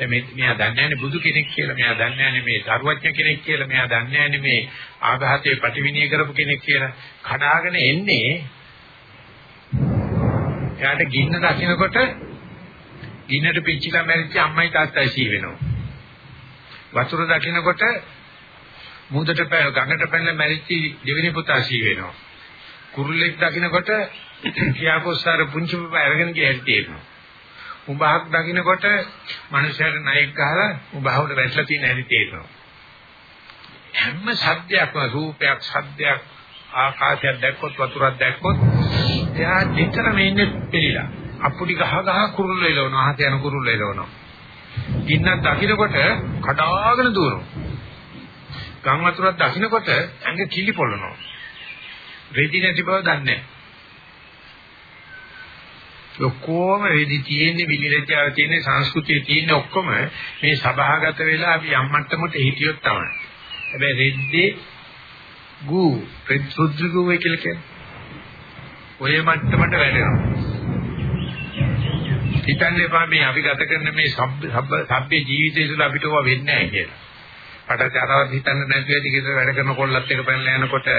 මේ මෙයා දන්නේ නැහැ බුදු කෙනෙක් කියලා මෙයා දන්නේ නැහැ මේ සර්වඥ කෙනෙක් කියලා මෙයා දන්නේ නැහැ මේ ආඝාතයේ ප්‍රතිවිනය කරපු කෙනෙක් කියලා කඩාගෙන එන්නේ එයාට ගින්න දකින්නකොට ගින්නට පිච්චිලා මැරිච්ච අම්මයි තාත්තයි සී වෙනවා. වතුර දකින්නකොට මුහුදට ගඟට පැනලා මැරිච්ච දෙවෙනි පුතා සී වෙනවා. කුරුල්ලෙක් දකින්නකොට කියාකොස්සාර පුංචි පුතා අරගෙන ගිය හැටි තේරෙනවා. උඹහක් දකින්නකොට මනුෂයාට නයික් ගහලා උඹහවට වැටලා තියෙන හැටි තේරෙනවා. හැම සද්දයක්ම රූපයක් සද්දයක් ආකාශයක් දැක්කොත් වතුරක් දැක්කොත් එයා නිතරම ඉන්නේ පිළිලා. අපුඩි ගහ ගහ කුරුල්ල එලවනවා. අහත යන කුරුල්ල එලවනවා. ගින්නක් දකින්නකොට කඩාගෙන දුවනවා. ගම් වතුරක් දකින්නකොට ඇඟ කිලි පොළනවා. රෙදි නැති බව දන්නේ ඔක්කොම රෙදි තියෙන්නේ විලිරජාව තියෙන්නේ සංස්කෘතියේ තියෙන්නේ ඔක්කොම මේ සභාගත වෙලා අපි යම් මට්ටමකට හිටියොත් තමයි. හැබැයි රෙද්දේ ගු රෙද් සුද්ධ ගු කියලා කියන්නේ. ඔය මට්ටමට වැඩෙනවා. හිතන්න එපා මේ අපි ගත කරන මේ සබ්බේ ජීවිතය තුළ අපිට ඕවා වෙන්නේ නැහැ කියලා. පටචාරවත් හිතන්න නැති වෙයි ටිකේ වැඩ කරන කොල්ලත් එක පැනලා යනකොට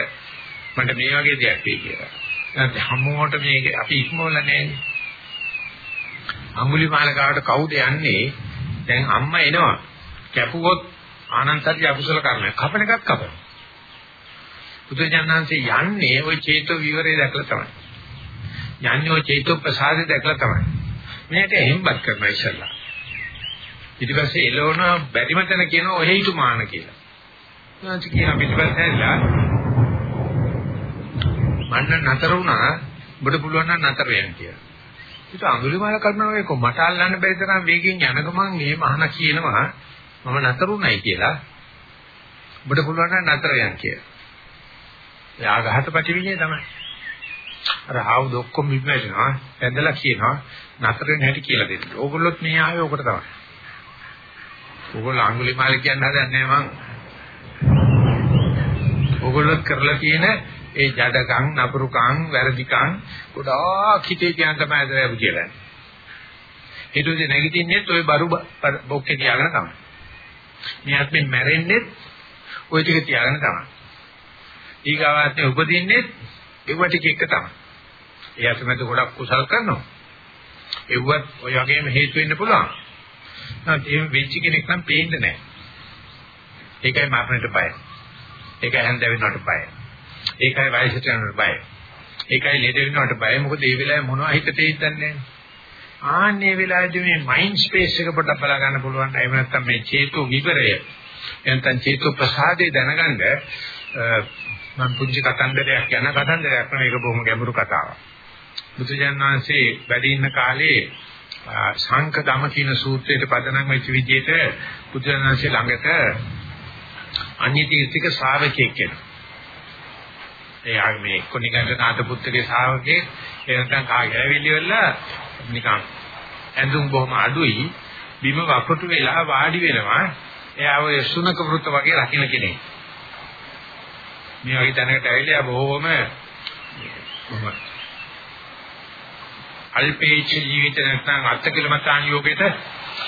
මට මේ වගේ දෙයක් වෙයි කියලා. නැත්නම් හැමෝට මේක අපි ඉක්මවල නැහැ. අඟුලිමාල ගාවට කවුද යන්නේ? දැන් අම්මා එනවා. කැපුවොත් ආනන්තරිය අකුසල කර්මයක්. කපන එකක් කපන. බුදුජානනාංශේ යන්නේ ওই චේතෝ විවරේ දැකලා තමයි. යන්නේ ওই චේතෝ ප්‍රසාදේ දැකලා තමයි. මේකට එහෙම්බත් කරනවා ඉස්සල්ලා. ඊට පස්සේ එළවන බැරිම තැන කියනවා ඔහෙ හිටු මාන කියලා. ඊට කියන පිටිපස්සේ ඇවිල්ලා මන්න නතර වුණා ඔබට පුළුවන් නම් නතර වෙන්න කියලා. ඊට අඟුලිමාල කරනවා ඒක මට අල්ලන්න බැරි තරම් වේගෙන් යන ගමන් මේ මහන කියනවා මම නතර උනායි කියලා. ඔබට පුළුවන් නම් නතර යන්න කියලා. එයා ගහත ප්‍රතිවිඤ්ඤය තමයි. අර ආවුද ඔක්කොම විමර්ශනවා ඇඳලා කියනවා නතර වෙන්න හැටි කියලා දෙන්න. ඕගොල්ලොත් මේ ආවේ ඕකට තමයි. ඕගොල්ලෝ අඟුලිමාල කියන්න හදන්නේ මං. ඕගොල්ලොත් කරලා තියෙන ඒ ජඩකම් නපුරුකම් වැරදිකම් ගොඩාක් හිතේ කියන තමයි අද කියලා. ඊට පස්සේ නැගිටින්නේ ඔය බරු බොක්කේ තියාගෙන තමයි. මේ ආත්මෙන් මැරෙන්නේ ওই ටික තියාගෙන තමයි. ඊගාවාත්මේ උපදින්නේ ඒව ටික එක තමයි. ඒ අතරමැද ගොඩක් කුසල් කරනවා. ඒවත් ඔය වගේම හේතු වෙන්න පුළුවන්. නැත්නම් එහෙම වෙච්ච කෙනෙක් නම් පේන්නේ නැහැ. ඒකයි මරණයට බය. ඒකයි හැන්ද වෙනවට බය. ඒකයි වයසට යනවට බය. ඒකයි ලෙඩ වෙනවට බය. මොකද ඒ වෙලාවේ මොනවා හිතේ හිතන්නේ ආන්නේ වෙලාවේදී මේ මයින්ඩ් ස්පේස් එක පොඩ්ඩක් බලා ගන්න පුළුවන්. එහෙම නැත්නම් මේ චේතෝ විවරය එතන චේතෝ ප්‍රසාදේ දැනගන්න මම පුංචි කතන්දරයක් යන කතන්දරයක් නෙවෙයි ඒක බොහොම ගැඹුරු කතාවක්. බුදුජානක වහන්සේ වැඩ ඉන්න කාලේ සංක දම කියන සූත්‍රයේ පදනම් වෙච්ච විදිහට බුදුරජාණන්සේ ළඟට අන්‍ය තීර්ථික ශ්‍රාවකයෙක් කෙනා. ඒ මේ කොණිගන්ට නාත පුත්‍රගේ ශ්‍රාවකයෙක් එනකන් කාගේ ඇවිල්ලි වෙලා නිකන් ඇඳුම් බොහොම අඩුයි බිම වපටු වෙලා වාඩි වෙනවා. එයා ඔය සුනක වෘත වගේ රකින්න කෙනෙක්. මේ වගේ තැනකට ඇවිල්ලා බොහොම අල්පේච්ඡ ජීවිත නැත්නම් අත්කිලමතාන් යෝගයට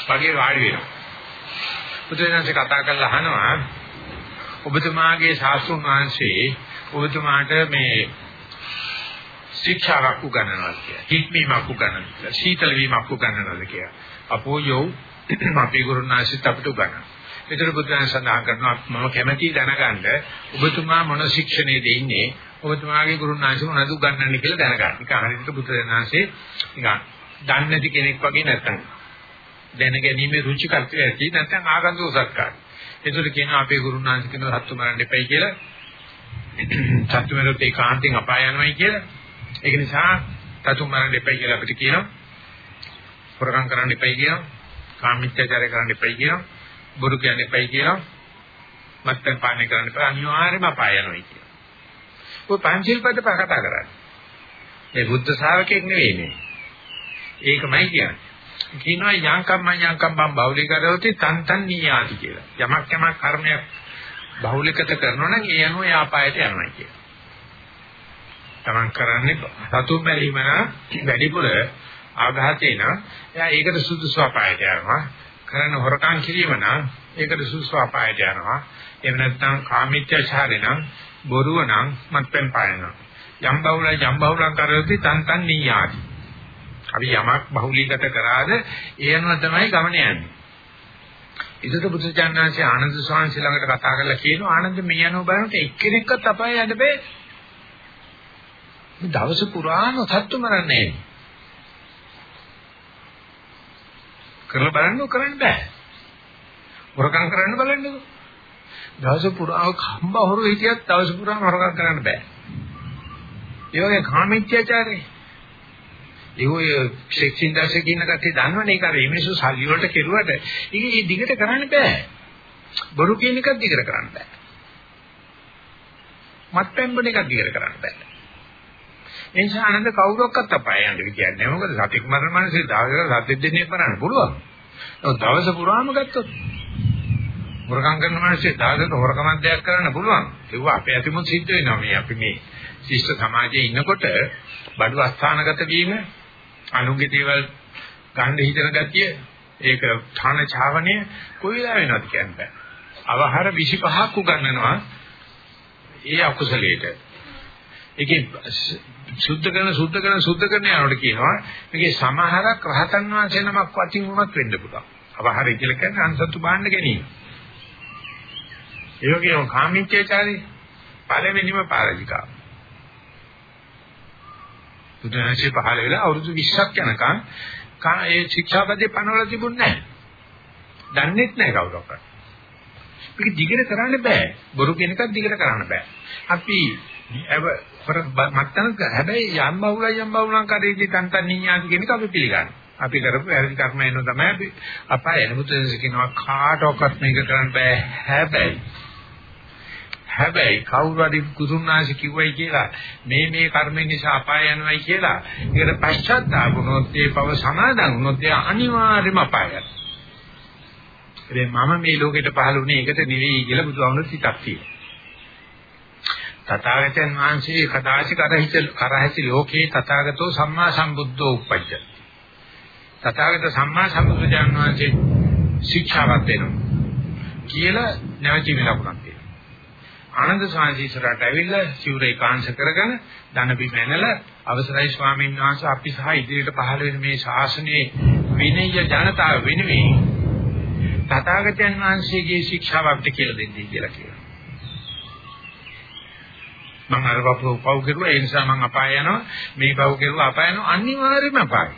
වගේ වාඩි වෙනවා. බුදුරජාණන්සේ කතා කරලා අහනවා ඔබතුමාගේ ශාස්ත්‍රුන් වහන්සේ ඔබතුමාට මේ ශික්ෂාවක් උගන්වනවා කියලා. හික්මීමක් උගන්වනවා. සීතල වීමක් උගන්වනවා කියලා. අපෝ යෝ අපේ ගුරුනාසිත අපිට උගන්වනවා. ඒතර බුදුන් සඳහන් කරනවා මම කැමැති දැනගන්න ඔබතුමා මොන ශික්ෂණයේද ඉන්නේ ඔබතුමාගේ ගුරුනාංශ මොනවද උගන්වන්නේ කියලා දැනගන්න. ඒක හරියට බුදුරජාණන්සේ නිකන් දන්නේ නැති කෙනෙක් වගේ නැත්තම් දැනගැනීමේ රුචිකත්වය ඇති නැත්නම් ආගන්තුක සත්කාරය. ඒතර කියනවා අපේ ගුරුනාංශ කියනවා සත්තු මරන්න එපයි කියලා. සත්තු මරොත් ඒකාන්තයෙන් අපාය යනවායි කියලා. ඒක නිසා සත්තු මරන්න එපයි කියලා අපිට කියනවා. හොරකම් කරන්න එපයි කියනවා. කාමීත්‍යචාරය කරන්න එපයි කියනවා. බොරු කියන්න එපයි කියනවා. මත්පැන් පානය කරන්න එපා අනිවාර්යයෙන්ම අපාය යනවායි කියනවා. ඔය පංචශීල පද කතා කරන්නේ. ඒ බුද්ධ ශාවකෙක් නෙවෙයි මේ. ඒකමයි කියන්නේ. කියනවා යංකම් මඤ්ඤංකම් බම් බෞලිකරෝති තන් තන් නියාති කියලා. යමක් යමක් කර්මයක් බෞලිකත කරනවා නම් ඒ අනුව යාපායට යනවා කියලා. තමන් කරන්නේ සතුන් බැලීම වැඩිපුර ආඝාතේ නම් එයා ඒකට සුදුසු අපායට යනවා. කරන හොරකම් කිරීම නම් ඒකට සුදුසු අපායට යනවා. එහෙම නැත්නම් කාමීත්‍යචාරේ නම් බොරුව නම් මත්පැන් පායනවා. යම් බහුල යම් බහුලං කරොති තන් තන් නියාති. අපි යමක් බහුලීගත කරාද ඒ අනුව තමයි ගමන යන්නේ. ඉතින් බුදුචානන්සේ ආනන්ද ස්වාමීන් ළඟට කතා කරලා කියනවා ආනන්ද මේ අනුව බලනකොට එක්කෙනෙක්වත් අපාය යන්න බෑ. මේ දවස පුරාම සත්තු මරන්නේ කරලා බලන්න කරන්න බෑ. හොරකම් කරන්න බලන්නකෝ. දවස පුරා කම්බ හොරු හිටියත් දවස පුරාම හොරකම් කරන්න බෑ. ඒ වගේ කාමීත්‍යචාරය. ඒ ඔය සෙක්සින් දැස කියන කට්ටිය දන්නවනේ ඒක අර මිනිස්සු සල්ලි වලට කෙරුවට ඒක ඒ දිගට කරන්න බෑ. බොරු කියන එකත් දිගට කරන්න බෑ. මත්පැන් බොන එකත් දිගට කරන්න බෑ. එනිසා ආනන්ද කවුරක්වත් අපාය යන්න කියන්නේ මොකද සතික් මරණ මිනිස්සේ දවසකට සතෙක් දෙන්නේ කරන්න පුළුවන්. ඒක දවස පුරාම ගත්තොත් හොරකම් කරන මිනිස්සේ දවසකට හොරකමක් දෙයක් කරන්න පුළුවන්. ඒක අපේ අතිමුත් සිද්ධ වෙනවා මේ අපි මේ ශිෂ්ට සමාජයේ ඉන්නකොට බඩු අස්ථානගත වීම අනුන්ගේ දේවල් ගන්න හිතන ගතිය ඒක ථාන ඡාවනය කොයි වෙලාව වෙනවද කියන්නේ. අවහර 25ක් උගන්වනවා ඒ අකුසලයට. ඒකේ සුද්ධ කරන සුද්ධ කරන සුද්ධ කරන යනකොට කියනවා මේකේ සමහරක් රහතන් වහන්සේ නමක් වචින් වුණත් වෙන්න පුළුවන්. අවහරය කියලා කියන්නේ අන්සතු බාන්න ගැනීම. ඒ වගේම කාමීච්ඡේචාරී පළවෙනිම පාරජිකාව. බුදුරජාණන්සේ පහළ වෙලා අවුරුදු 20ක් යනකම් ඒ ශික්ෂාපදේ පනවලා තිබුණේ නැහැ. දන්නේත් නැහැ කවුරක්වත්. මේක දිගට කරන්න බෑ. බොරු කියන එකක් දිගට කරන්න බෑ. අපි එව මත්තන හැබැයි යම් බහුලයි යම් බහුලං කරේදී තන්තන් නිඥාති කියන එක අපි පිළිගන්නවා. අපි කරපු වැරදි කර්ම එන තමයි අපි අපාය එන මුතෙන්ස කියනවා කාටවත් මේක කරන්න බෑ. හැබැයි හැබැයි කවුරු හරි කුරුණාසි කිව්වයි කියලා මේ මේ කර්මෙන් නිසා අපාය යනවායි කියලා ඒකට පශ්චාත්තාප වුණොත් ඒ පව සමාදන් වුණොත් ඒ අනිවාර්යයෙන්ම අපායයි. ඒ මම මේ ලෝකෙට පහළ වුණේ ඒකට නෙවෙයි කියලා බුදුහාමුදුරුවෝ සිතක් තියෙනවා. තථාගතයන් වහන්සේ කදාචි කරහිත කරහිත ලෝකේ තථාගතෝ සම්මා සම්බුද්ධෝ උප්පජ්ජ. තථාගත සම්මා සම්බුදුජාන් වහන්සේ ශික්ෂාවත් වෙනවා. කියලා නැවති වෙලකුණක් තියෙනවා. ආනන්ද සාංශීසරට ඇවිල්ලා සිවුරේ කාංශ කරගෙන ධන බිම ඇනලා අවසරයි ස්වාමීන් වහන්සේ අපි සහ ඉදිරියට පහළ වෙන මේ ශාසනයේ විනය ජනතාව වෙනුවෙන් තථාගතයන් වහන්සේගේ ශික්ෂාව අපිට කියලා දෙන්නේ කියලා කියනවා. මම අර පව පව කරුවා ඒ නිසා මම අපාය යනවා මේ පව කරුවා අපාය යනවා අනිවාර්යයෙන්ම අපායයි.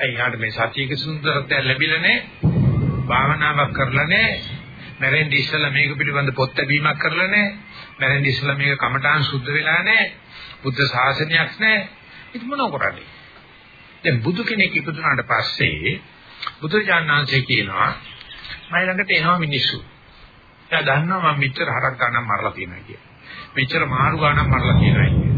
ඒ යාට මේ සත්‍යයේ සුන්දරත්වය ලැබිලා නැහැ. භාවනාවක් කරලා නැහැ. මැරෙන්න ඉස්සෙල්ලා මේක පිළිබඳ පොත් ලැබීමක් කරලා නැහැ. මැරෙන්න ඉස්සෙල්ලා මේක කමඨාන් සුද්ධ වෙලා නැහැ. බුද්ධ ශාසනයක් නැහැ. ඉතින් මොනව කරන්නේ? දැන් බුදු කෙනෙක් ඉපදුනාට පස්සේ බුදුරජාණන්සේ කියනවා මම ළඟට එනවා මිනිස්සු. එයා දන්නවා මම මෙච්චර හරක් ගණන් මරලා තියෙනවා කියලා. මෙච්චර මාරු ගණන් මරලා තියෙනවා කියලා.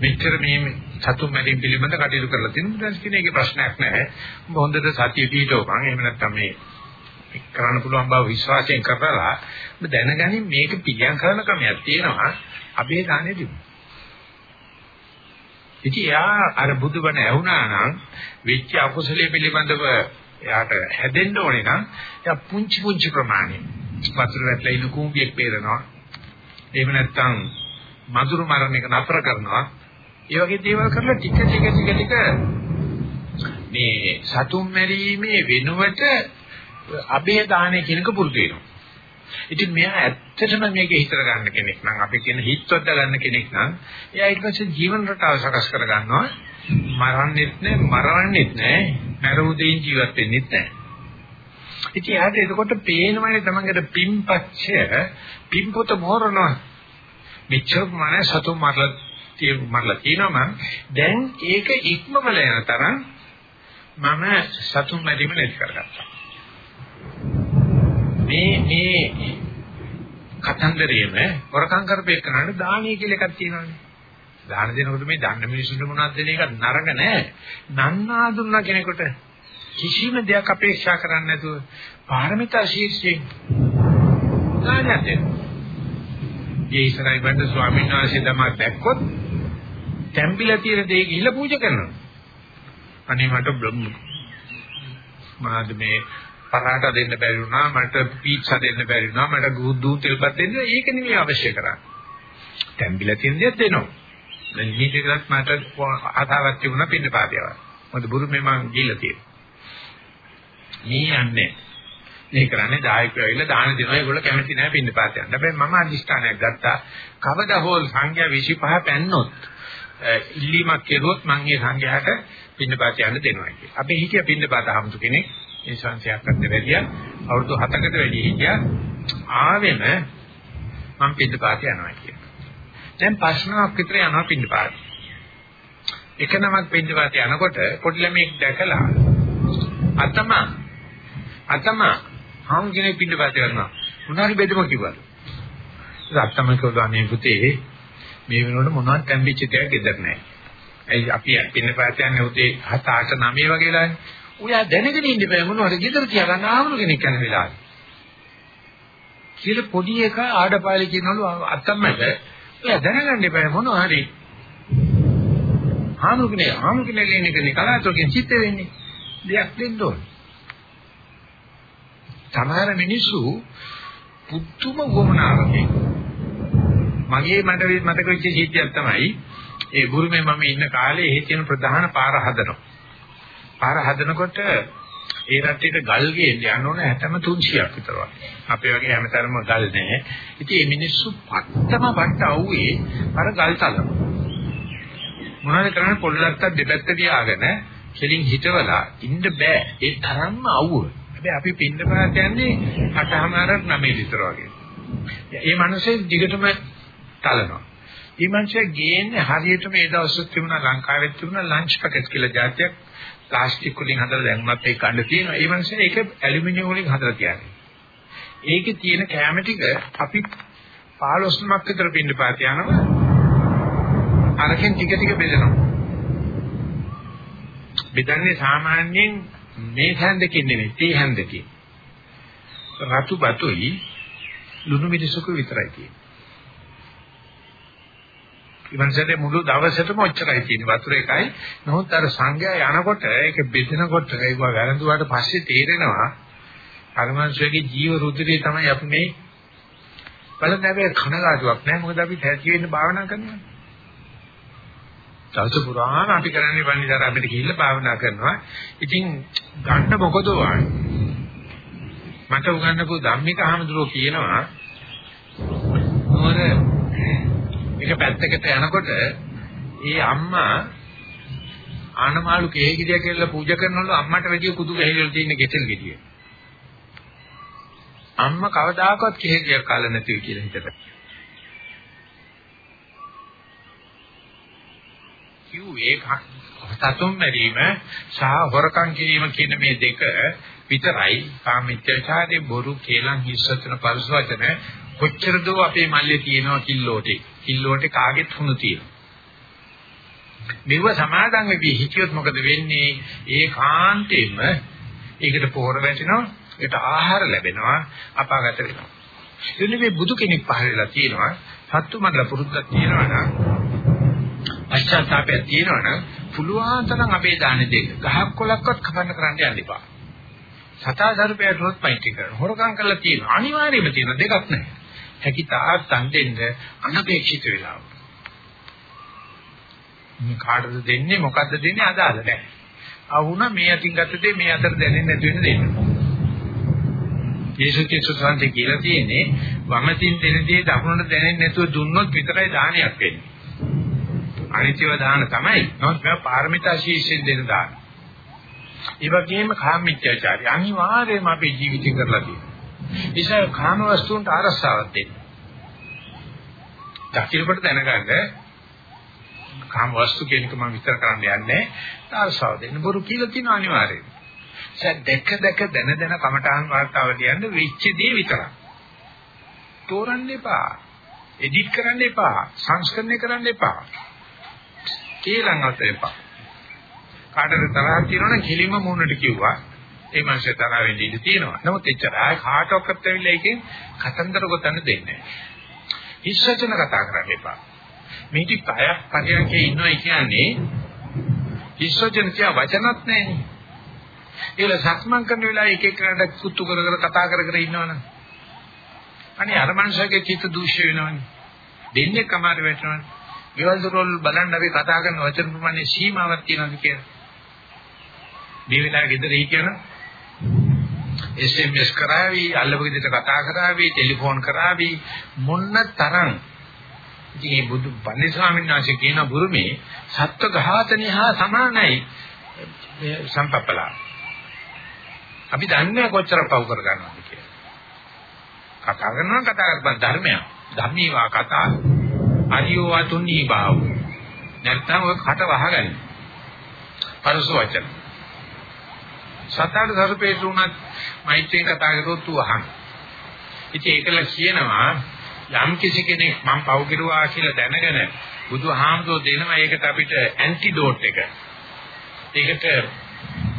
මෙච්චර මේ සතුන් මැරීම පිළිබඳ කටයුතු කරලා තියෙනවා. දැන් කෙනෙක්ගේ ප්‍රශ්නයක් නැහැ. උඹ හොඳට සතිය පිටවපන්. එහෙම නැත්නම් මේ කරන්න පුළුවන් බව විශ්වාසයෙන් කරලා ඔබ දැනගනින් මේක පිළියම් කරන ක්‍රමයක් තියෙනවා අපේ දාන්නේ තිබුණා. ඉතින් එයා අර බුදුබණ ඇහුණා නම් වෙච්ච අකුසලයේ පිළිබඳව එයාට හැදෙන්න ඕනේ නම් එයා පුංචි පුංචි ප්‍රමාණය වතුර වැටලා ඉන්න කූඹියක් පේරනවා. එහෙම නැත්නම් මధుර මරණ එක නතර කරනවා. ඒ වගේ දේවල් කරලා ටික ටික ටික ටික මේ සතුම් මැරීමේ වෙනුවට අබේ දාහනේ කියනක පුරුදු වෙනවා. ඉතින් මෙයා ඇත්තටම මේක හිතර ගන්න කෙනෙක් නම් අපි කියන හිතවත්ත ගන්න කෙනෙක් නම් එයා ඊට පස්සේ ජීවන රටාව සකස් කර ගන්නවා. මරන්නෙත් නෑ, මරන්නෙත් නෑ, මරුදෙන් ජීවත් වෙන්නෙත් නෑ. ඉතින් එයාට එතකොට පේනවනේ තමන්ගේ පිම්පච්චය පිම්පොත මෝරනවා. මෙච්චර මන සතු මරලා මරලා තියෙනවා දැන් ඒක ඉක්මවල යන තරම් මම සතුන් මැරීම නැති කරගත්තා. මේ මේ කතන්දරේම වරකම් කරපේ කරන්නේ දානීය කියලා එකක් තියෙනවානේ. දාන දෙනකොට මේ දන්න මිනිසුන්ට මොනවද දෙන එක නරක නෑ. නන්නා දුන්නා කෙනෙකුට කිසිම දෙයක් අපේක්ෂා කරන්නේ නැතුව පාරමිතා ශීර්ෂයෙන් දානයක් දෙනවා. ඒ ඉස්සරහින් බඳ ස්වාමීන් වහන්සේ තමයි දැක්කොත් තැම්පිලා තියෙන දේ ගිහිල්ලා පූජා කරනවා. අනේ මට මාද මේ පරාට දෙන්න බැරි වුණා මට පීට්සා දෙන්න බැරි වුණා මට දුම් තෙල්පත් දෙන්න ඒක නෙමෙයි අවශ්‍ය කරන්නේ. තැම්බිලා තියෙන දේ දෙනවා. දැන් ජීවිතේකත් මට ආසාවක් තිබුණා පින්න පාතියව. මොකද බුරුමේ මං ගිහිල්ලා තියෙනවා. මේ යන්නේ මේ කරන්නේ දායකයෝ ඇවිල්ලා දාන දෙනවා ඒගොල්ලෝ කැමති නැහැ පින්න පාතිය. හැබැයි මම අදිෂ්ඨානයක් ගත්තා. කවදා හෝ සංඛ්‍යා 25 පැන්නොත් ඉල්ලීමක් කෙරුවොත් මම ඒ සංඝයාට පින්නපාත යන්න දෙනවා කියලා. අපි හිතිය පින්නපාත හමුතු කෙනෙක් ඒ සංසයක් අත්ද වැඩිය අවුරුදු 7කට වැඩි හිටියා ආවෙම මම පින්නපාත යනවා කියලා. දැන් ප්‍රශ්නාවක් විතර යනවා පින්නපාත. එක නමක් පින්නපාත යනකොට පොඩි ළමෙක් දැකලා අතම අතම හම් කෙනෙක් පින්නපාත කරනවා. මොනාරි බෙදම කිව්වලු. අත්තම කිව්වා අනේ පුතේ මේ වෙනකොට මොනවද තැම්පිච්ච දෙයක් ගෙදර නැහැ. ඇයි අපි පින්නපාත යන්නේ උදේ 7 8 9 වගේ ලානේ. ඔයා දැනගෙන ඉන්න බෑ මොනවද ගෙදර තියාගන්න ආවුණු කෙනෙක් යන වෙලාවේ. කියලා පොඩි එක ආඩපාලි කියනවලු අත්තම්මට ඔයා දැනගන්න බෑ මොනවා හරි. හාමුදුරනේ හාමුදුරනේ කියන කෙනෙක් කලාතුරකින් චිත්ත වෙන්නේ. දෙයක් දෙන්න ඕනේ. සමහර මිනිස්සු පුදුම වමනාවකින් මගේ මට මතක වෙච්ච සිද්ධියක් තමයි ඒ බුරුමේ මම ඉන්න කාලේ එහෙ තියෙන ප්‍රධාන පාර හදනවා. පාර හදනකොට ඒ රටේට ගල් ගේන්න යන්න ඕන 6300ක් විතර වගේ. අපේ වගේ හැමතරම ගල් නැහැ. ඉතින් මේ මිනිස්සු පත්තම වට අවුවේ අර ගල් තලනවා. මොනවද කරන්නේ පොල්ලත්තක් දෙපැත්ත තියාගෙන කෙලින් හිටවලා ඉන්න බෑ. ඒ තරම්ම අවුව. හැබැයි අපි පින්න පාත යන්නේ අටහමාරක් නමේ විතර වගේ. ඒ මිනිස්සේ දිගටම තලනවා. මේ මිනිස්සේ ගේන්නේ හරියටම ඒ දවස්වල තිබුණා ලංකාවේ තිබුණා ලන්ච් පැකට් කියලා જાතියක් ප්ලාස්ටික් වලින් හදලා දැම්මත් ඒක ගන්න තියෙනවා. ඒ මිනිස්සේ ඒක ඇලුමිනියම් වලින් හදලා තියන්නේ. ඒකේ තියෙන කැම ටික අපි 15 නමක් විතර පින්න පාත යනවා. අරකින් ටික ටික බෙදනවා. බෙදන්නේ සාමාන්‍යයෙන් මේ හැන්දකින් නෙමෙයි තේ හැන්දකින්. රතු බතුයි ලුණු මිරිසුක විතරයි තියෙන්නේ. ඉවන්සරේ මුළු දවසටම ඔච්චරයි තියෙන්නේ වතුර එකයි. නමුත් අර සංඝයා යනකොට ඒක බෙදෙනකොට ඒක වැරඳුවාට පස්සේ තේරෙනවා කර්මංශයේ ජීව රුධිරේ තමයි අපි මේ බලන්න හැබැයි කනගාටුවක් නැහැ මොකද අපි තැති වෙන්න භාවනා කරනවා. දවස පුරාම අපි කරන්නේ වන්දිතර අපිට ගිහිල්ලා භාවනා කරනවා. ඉතින් ගන්න මොකද වань? මට උගන්වපු ධම්මික අහමදුරෝ කියනවා එක පැත්තකට යනකොට ඒ අම්මා ආනමාළු කේගිරිය කියලා පූජා කරනවලු අම්මට වැඩිය කුදු ගහලා තියෙන ගෙතල් ගෙඩිය. අම්මා කවදාකවත් කේගිරියක් කාලා නැතිව කියලා හිතට. කිව්වේ සතුම් මැරීම සහ හොරකම් කිරීම කියන මේ දෙක විතරයි කාමීත්‍යචාරේ බොරු කේලම් හිස්සතන පරිසවචන කොච්චර දෝ අපේ මල්ලේ තියෙනවා කිල්ලෝටේ කිල්ලෝටේ කාගෙත් හුණු තියෙනවා. මෙව සමාදන් වෙවි. හිතියොත් මොකද වෙන්නේ? ඒකාන්තයෙන්ම ඒකට පොහොර වැටෙනවා. ඒකට ආහාර ලැබෙනවා. අපාගත වෙනවා. එන්නේ මේ බුදු කෙනෙක් පහළ වෙලා තියෙනවා. සත්තු මඩල පුරුද්දක් තියෙනවා නම් පශ්චාත්තාපයක් තියෙනවා නම් පුළුවන් තරම් අපේ දාන දෙක ගහක් කොලක්වත් කපන්න කරන්න යන්න එපා. සතා සර්පයට උනත් පයින්ටි කරන හොරකම් කරලා තියෙනවා. අනිවාර්යයෙන්ම තියෙන දෙකක් නැහැ. හැකි තාක් තන් දෙන්න අනපේක්ෂිත වෙලාව. මේ කාටද දෙන්නේ මොකද්ද දෙන්නේ අදාළ නැහැ. ආවුණ මේ අතින් ගත්ත දේ මේ අතට දැනෙන්නේ නැති වෙන දෙන්න. යේසුස් ක්‍රිස්තුස් වහන්සේ කියලා තියෙන්නේ වමතින් දෙන දේ දකුණට දැනෙන්නේ නැතුව දුන්නොත් විතරයි දානයක් වෙන්නේ. අනිත්‍යව දාන තමයි. නමුත් මේ පාරමිතා ශීර්ෂයෙන් දෙන දාන. ඒ වගේම කාමීත්‍යචාරය අනිවාර්යයෙන්ම අපේ ජීවිතේ කරලා තියෙනවා. නිසා කාම වස්තුන්ට ආරස්සාවක් දෙන්න. දකින්නකොට දැනගන්න කාම වස්තු කියන එක මම විස්තර කරන්න යන්නේ ආරස්සාව දෙන්න බොරු කියලා තියෙන අනිවාර්යයෙන්. ඒ දෙක දෙක දැන දැන කමඨාන් වාර්තාව කියන්නේ වෙච්ච දේ විතරයි. තෝරන්න එපා. එඩිට් කරන්න එපා. සංස්කරණය කරන්න එපා. කේලම් අත එපා. කාටද තරහක් තියෙනවනම් කිලිම මුන්නට කිව්වා. ඒ මනුස්සය තරහ වෙන්න ඉඩ තියෙනවා. නමුත් එච්චර ආය කාටවත් ඇවිල්ලා එකෙන් කතන්දර ගොතන්න දෙන්නේ නැහැ. හිස්සචන කතා කරන්න එපා. මේ ටික කයක් පරියන්කේ ඉන්නවා කියන්නේ හිස්සචන කිය වචනත් නැහැනේ. ඒල සක්මන් කරන වෙලාවේ එක එකකට කුතු කර කර කතා කර කර ඉන්නවනේ. අනේ අර මනුස්සයගේ චිත්ත දූෂ්‍ය වෙනවනේ. දෙන්නේ කමාර වැටෙනවනේ. ගෙවල් දොරවල් බලන්න අපි කතා කරන වචන ප්‍රමාණය සීමාවක් තියෙනවද කියලා. මේ වෙලාවේ ගෙදර හිටියනම් SMS කරાવી අල්ලපු විදිහට කතා කරાવી ටෙලිෆෝන් කරાવી මොන්න තරම්. ඉතින් මේ බුදු පන්දි ස්වාමීන් වහන්සේ කියන බුරුමේ සත්ව ඝාතනය හා සමානයි මේ සම්පප්පලා. අපි දන්නේ කොච්චර පව් කර ගන්නවද කියලා. කතා කරනවා කතා කරපන් ධර්මය ධම්මේ වා කතා. අරියෝ වතුනි බාව නැත්තම් ඔය කට වහගන්න. පරස වචන. සතර සර්පේට උනත් මෛත්‍රී කතා කරොත් ඌ අහන. ඉතින් ඒකල කියනවා යම් කිසි කෙනෙක් මම පව් කෙරුවා කියලා දැනගෙන බුදුහාමුදුරෝ දෙනවා ඒකට අපිට ඇන්ටිඩෝට් එක. ඒකට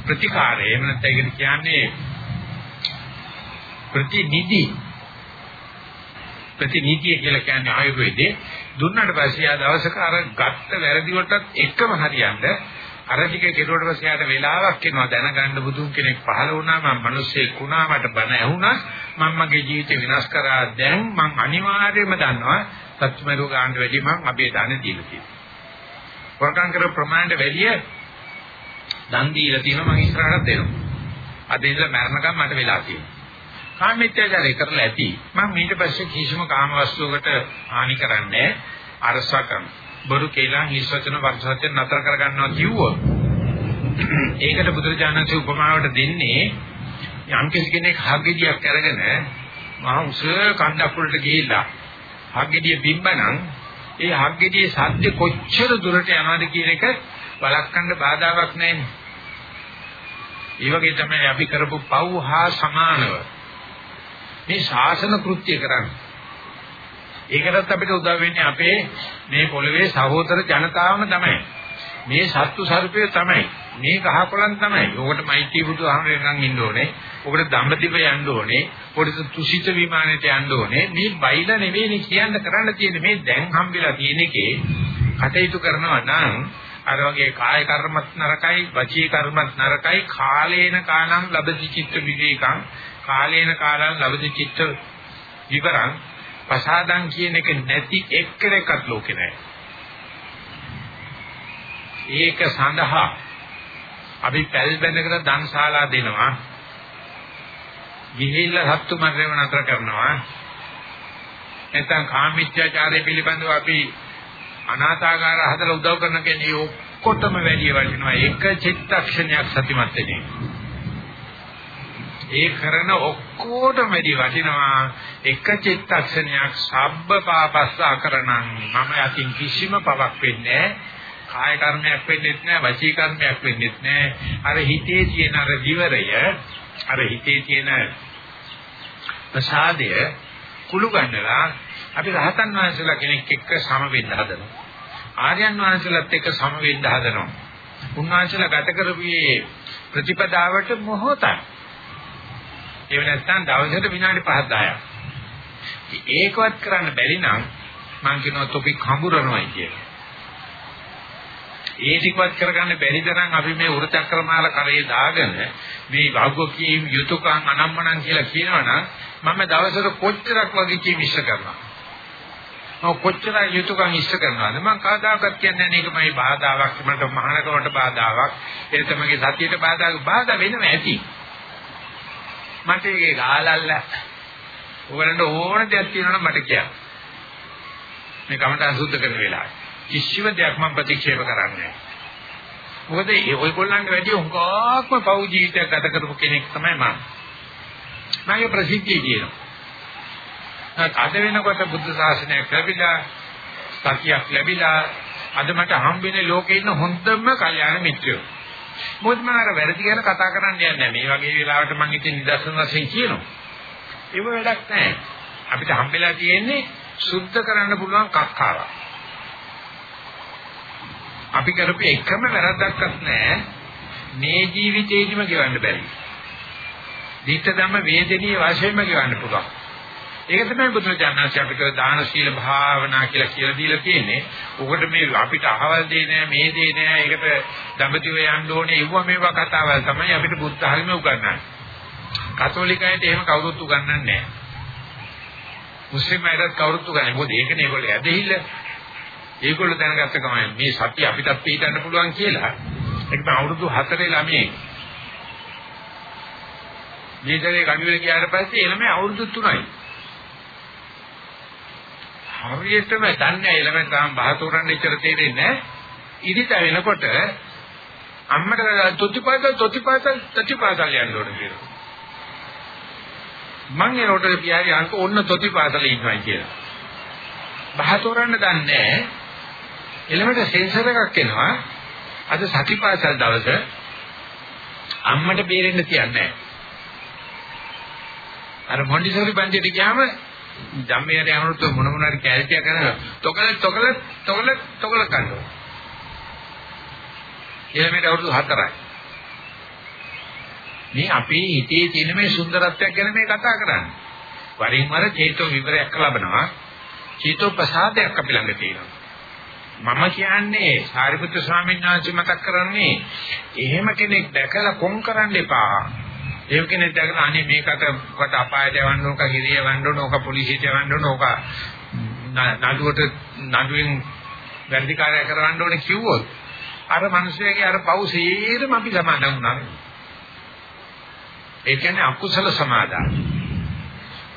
ප්‍රතිකාරය එහෙම නැත්නම් ඒකට කියන්නේ ප්‍රතිනිධි ප්‍රතිනිධිය කියලා කියන්නේ ආයුර්වේදේ දුන්නාට පස්සේ ආ දවසක අර ගත්ත වැරදි වලටත් එකම හරියන්න අර ටික කෙරුවට පස්සේ යාට වෙලාවක් එනවා දැනගන්න බුදුන් කෙනෙක් පහළ වුණා මම මිනිස්සෙක් වුණා මට බණ ඇහුණා මම මගේ ජීවිතේ විනාශ කරා දැන් මම අනිවාර්යයෙන්ම දන්නවා සත්‍යමරු ගන්න වැඩි මම අපේ දාන දීලා තියෙනවා. වරකම් කර ප්‍රමාණයට වැඩිය දන් දීලා තියෙනවා මම ඉස්සරහට දෙනවා. අද ඉඳලා මරණකම් මට වෙලා තියෙනවා. කාමීත්‍යචාරය කරලා ඇති. මම ඊට පස්සේ කිසිම කාම වස්තුවකට හානි කරන්නේ අරසා කරනවා. බොරු කේලා හිස්වචන වර්ෂවචන නතර කරගන්නවා කිව්වොත් ඒකට බුදුරජාණන්සේ උපමාවට දෙන්නේ යම් කෙනෙක් හග්ගෙඩියක් අරගෙන මහා උස කන්දක් වලට ගිහිල්ලා හග්ගෙඩිය බිම්බනම් ඒ හග්ගෙඩියේ සද්ද කොච්චර දුරට යනවද කියන එක බලක්කන්න බාධාවක් නැහැ. ඒ වගේ තමයි අපි කරපු පව් හා සමානව මේ ශාසන කෘත්‍ය කරන්නේ. ඒකටත් අපිට උදව් වෙන්නේ අපේ මේ පොළවේ සහෝදර ජනතාවම තමයි. මේ සත්තු සර්පය තමයි. මේ ගහකොළන් තමයි. ඕකට මෛත්‍රී බුදුහාමරෙන් ඉන්න ඕනේ. ඕකට ධම්මදිව යන්න ඕනේ. ඕකට තුසිත විමානයට යන්න ඕනේ. මේ බයිලා නෙවෙයි කියන්න කරන්න තියෙන්නේ මේ දැන් හම්බෙලා තියෙන එකේ කටයුතු කරනවා නම් අර වගේ කාය කර්මත් නරකයි වචී කර්මත් නරකයි කාලේන කාලං ලබති චිත්ත විවේකං කාලේන කාලං ලබති චිත්ත විවරං පසාදං කියන එක නැති එක්කෙනෙක්වත් ලෝකේ නැහැ. ඒක සඳහා අපි පැල් බැඳගෙන දන්ශාලා දෙනවා. ගිහිල්ලා සත්තු මරණය නතර කරනවා. නැත්නම් කාමීත්‍යාචාරය පිළිබඳව අපි අනාථාගාර හදලා උදව් කරන කෙනේ ඔක්කොටම වැඩි වටිනවා එක චිත්තක්ෂණයක් සතිමත් වෙන්නේ. ඒ කරන ඔක්කොටම වැඩි වටිනවා එක චිත්තක්ෂණයක් සබ්බ පාපස්ස අකරණං මම යකින් කිසිම පවක් වෙන්නේ කාය කර්මයක් වෙන්නේත් නැහැ වචී කර්මයක් වෙන්නේත් නැහැ අර හිතේ තියෙන අර විවරය අර හිතේ තියෙන ප්‍රසාදය කුළු ගන්නලා අපි රහතන් වහන්සේලා කෙනෙක් එක්ක සම වෙන්න හදනවා. ආර්යයන් වහන්සේලාත් එක්ක සම වෙන්න හදනවා. උන්වහන්සේලා ගත කරපුයේ ප්‍රතිපදාවට මොහොතයි. ඒ නැත්නම් දවසට විනාඩි 5ක් 10ක්. ඒකවත් කරන්න බැරි නම් මම කියනවා තොපි කඹරනවායි කියලා. ඒ ටිකවත් කරගන්න බැරි තරම් අපි මේ උරචක්‍රමාල කරේ දාගෙන මේ භෞගෝකීය යුතුයකම් අනම්මනම් කියලා කියනවනම් මම දවසට කොච්චරක් වගේ කී මිශ්‍ර කරනවා. මම කොච්චර යුතුයකම් ඉෂ්ට කරනවද මම කවදාකවත් කියන්නේ නැහැ මේක මගේ බාධාවක් මට මහානකමට බාධාවක් ඒ තමයි සතියට බාධාවක් බාධා වෙනව ඇති මට ඒකේ ගාලල්ල ඔයගලන්ට ඕන දෙයක් තියෙනවනම් මට කියන්න. මේ කමට අසුද්ධ කරන වෙලාවේ. කිසිම දෙයක් මම ප්‍රතික්ෂේප කරන්නේ නැහැ. මොකද ඒ ඔයගොල්ලන්ට වැඩි උංගාක්ම පෞ ජීවිතයක් ගත කරපු කෙනෙක් තමයි මම. මගේ ප්‍රසිද්ධිය කියනවා. අද වෙනකොට බුද්ධ ශාසනයක් ලැබිලා සතියක් ලැබිලා අද මට හම්බෙන්නේ ලෝකේ ඉන්න හොඳම කල්යාණ මිත්‍රයෝ. මොකද මම අර වැරදි ගැන කතා කරන්න යන්නේ නැහැ. මේ වගේ වෙලාවට මම ඉතින් නිදර්ශන වශයෙන් කියනවා. ඒව වැඩක් නැහැ. අපිට හම්බෙලා තියෙන්නේ සුද්ධ කරන්න පුළුවන් කක්කාවක්. අපි කරපු එකම වැරද්දක්වත් නැහැ. මේ ජීවිතේදිම ගෙවන්න බැරි. දිට්ඨ ධම්ම වේදනීය වශයෙන්ම ගෙවන්න පුළුවන්. ඒක තමයි බුදුරජාණන්සේ අපිට දාන සීල භාවනා කියලා කියලා දීලා තියෙන්නේ. උකට මේ අපිට අහවල් දෙය නෑ මේ දෙය නෑ. ඒකට දඹදිව යන්න ඕනේ. ඉවුව මේවා කතාවල් තමයි අපිට බුද්ධ ධර්මයේ උගන්වන්නේ. කතෝලිකයන්ට එහෙම කවුරුත් උගන්වන්නේ නෑ. මුස්ලිම් අයටත් කවුරුත් උගන්වන්නේ. මොකද ඒකනේ ඒගොල්ලෝ ඇදහිල්ල. ඒගොල්ලෝ දැනගත්ත ගමන් මේ සත්‍ය අපිටත් පිළිගන්න පුළුවන් කියලා. ඒක තමයි අවුරුදු 4 ළමයි. මේ දරේ කඩුවෙල ගියාට පස්සේ ළමයි අවුරුදු 3යි. හරියටම දන්නේ ළමයි තාම බහතෝරන්න ඉතර තේරෙන්නේ නැහැ. ඉදිත වෙනකොට අම්මට තොතිපාසල් තොතිපාසල් තොතිපාසල් යන්න ඕන කියලා. මං එනකොට පියාගේ අංක ඔන්න තොතිපාසල ඉන්නවා කියලා. බහතෝරන්න දන්නේ නැහැ. එළමට සෙන්සර් එකක් එනවා. අද සතිපාසල් දවස අම්මට බේරෙන්න තියන්නේ නැහැ. අර මොන්ටිසෝරි පන්තියට ගියාම ධම්මයට යනකොට මොන මොනාරි කැල්ටිය කරන තොකල තොකල තොකල තොකල කනවා. ඊළඟට අවුරුදු 4යි. මේ අපේ හිතේ තියෙන මේ සුන්දරත්වයක් ගැන මේ කතා කරන්නේ. වරින් වර චේතෝ විවරයක් ලබනවා. චේතෝ ප්‍රසාදයක් අපි ළඟ තියෙනවා. මම කියන්නේ සාරිපුත්‍ර ස්වාමීන් වහන්සේ මතක් කරන්නේ එහෙම කෙනෙක් දැකලා කොන් කරන්න එපා. එහෙම කෙනෙක් දැකලා අනේ මේකට කොට අපායට යවන්න ඕක, හිරිය යවන්න ඕන, ඕක පොලිසියට යවන්න ඕන, ඕක නඩුවට නඩුවෙන් වැඩි කාර්යය කරවන්න ඕනේ කිව්වොත් අර මිනිස්සුගේ අර පව් සේරම අපි සමාදන් වුණා. ඒ කියන්නේ අකුසල සමාදාන.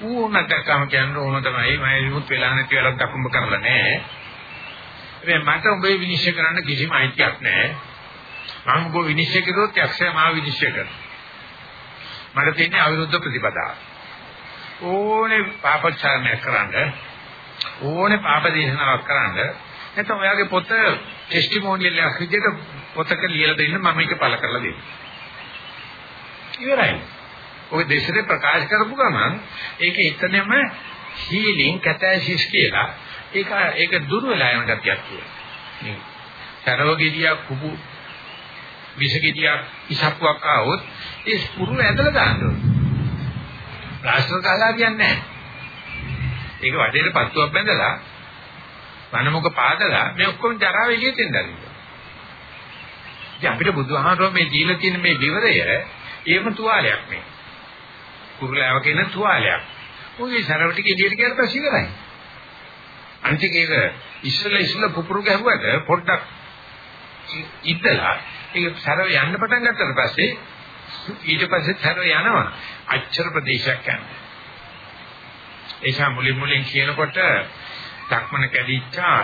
ඌනටකම කියන්නේ ඕන තමයි මම විමුත් වෙලා නැති වෙලක් දකුඹ කරලා නැහැ. හැබැයි මට උඹේ විනිශ්චය කරන්න කිසිම අයිතියක් නැහැ. මම උඹ විනිශ්චය කළොත් යක්ෂය මාව විනිශ්චය කරනවා. මට තියෙන්නේ අවිරුද්ධ ප්‍රතිපදාව. ඕනේ පාපචාරණය කරන්න ඕනේ පාප දේශනාවක් කරන්න නැත්නම් ඔයාගේ පොත ටෙස්ටිමෝනියල් එකක් විදිහට පොතක ලියලා දෙන්න මම ඒක පළ කරලා දෙන්න. ඉවරයි. ඔය දේශේ ප්‍රකාශ කරපු ගමන් ඒක එතනම හීලින් කැතැසිස් කියලා ඒක ඒක දුර වෙලා යන ගතියක් තියෙනවා. සරවගෙඩියක් කුපු විසගෙඩියක් ඉසප්පුවක් ආවොත් ඒ ස්පුරු ඇදලා දාන්න ඕනේ. ප්ලාස්ටර් ගහලා කියන්නේ නැහැ. ඒක වඩේට පත්තුවක් බැඳලා වනමුක පාදලා මේ ඔක්කොම ජරාව එළියට එන්නද. ඉතින් අපිට බුදුහාමරෝ මේ දීලා තියෙන මේ විවරය ඒම තුවාලයක් නේ. කුරුලාව කියන තුවාලයක්. ඔය සරව ටික එළියට ගියාට පස්සේ ඉවරයි. අන්තික ඒක ඉස්සෙල්ලා ඉස්සෙල්ලා පුපුරු ගැහුවට පොඩ්ඩක් ඉතලා ඒක සරව යන්න පටන් ගත්තට පස්සේ ඊට පස්සේ සරව යනවා අච්චර ප්‍රදේශයක් යනවා. ඒසා මුලින් මුලින් කියනකොට ධක්මන කැඩිච්චා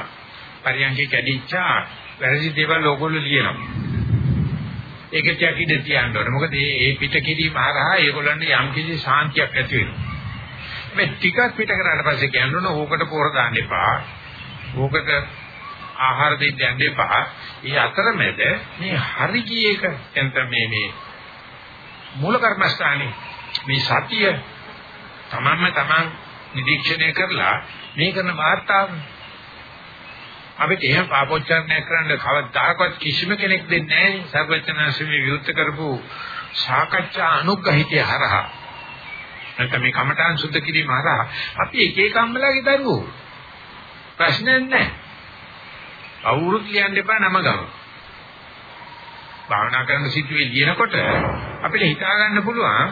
පරියන්ගේ කැඩිච්චා වැරදි දේවල් ඕගොල්ලෝ ලියනවා. ඒකට යකිට තියන්න ඕනේ. මොකද මේ පිට කිරීම හරහා ඒගොල්ලන්ට යම් කිසි ශාන්තියක් ඇති වෙනවා. මේ ටිකක් පිට කරාට පස්සේ කියන්න ඕකට පොර දාන්න එපා. ඕකට ආහාර දෙන්න යන්න එපා. ඒ අතරමැද මේ හරි ගියේක එතන මේ මේ මූල කර්මස්ථානේ මේ සතිය තමන්ම තමන් නිරීක්ෂණය කරලා මේ කරන වාර්තාව අපිට එහෙම පාපොච්චාරණය කරන්න කවදාකවත් කිසිම කෙනෙක් දෙන්නේ නැහැ. සර්වඥාන්සේ විරුද්ධ කරපු සාකච්ඡා අනුග්‍රහිතය හරහා. නැත්නම් මේ කමඨාන් සුද්ධ කිරීම හරහා අපි එක එක අම්මලාගේ දරුවෝ ප්‍රශ්නයක් නැහැ. අවුරුදු ලියන්න එපා නම ගම භාවනා කරන සිතුවේ ලියනකොට අපිට හිතා ගන්න පුළුවන්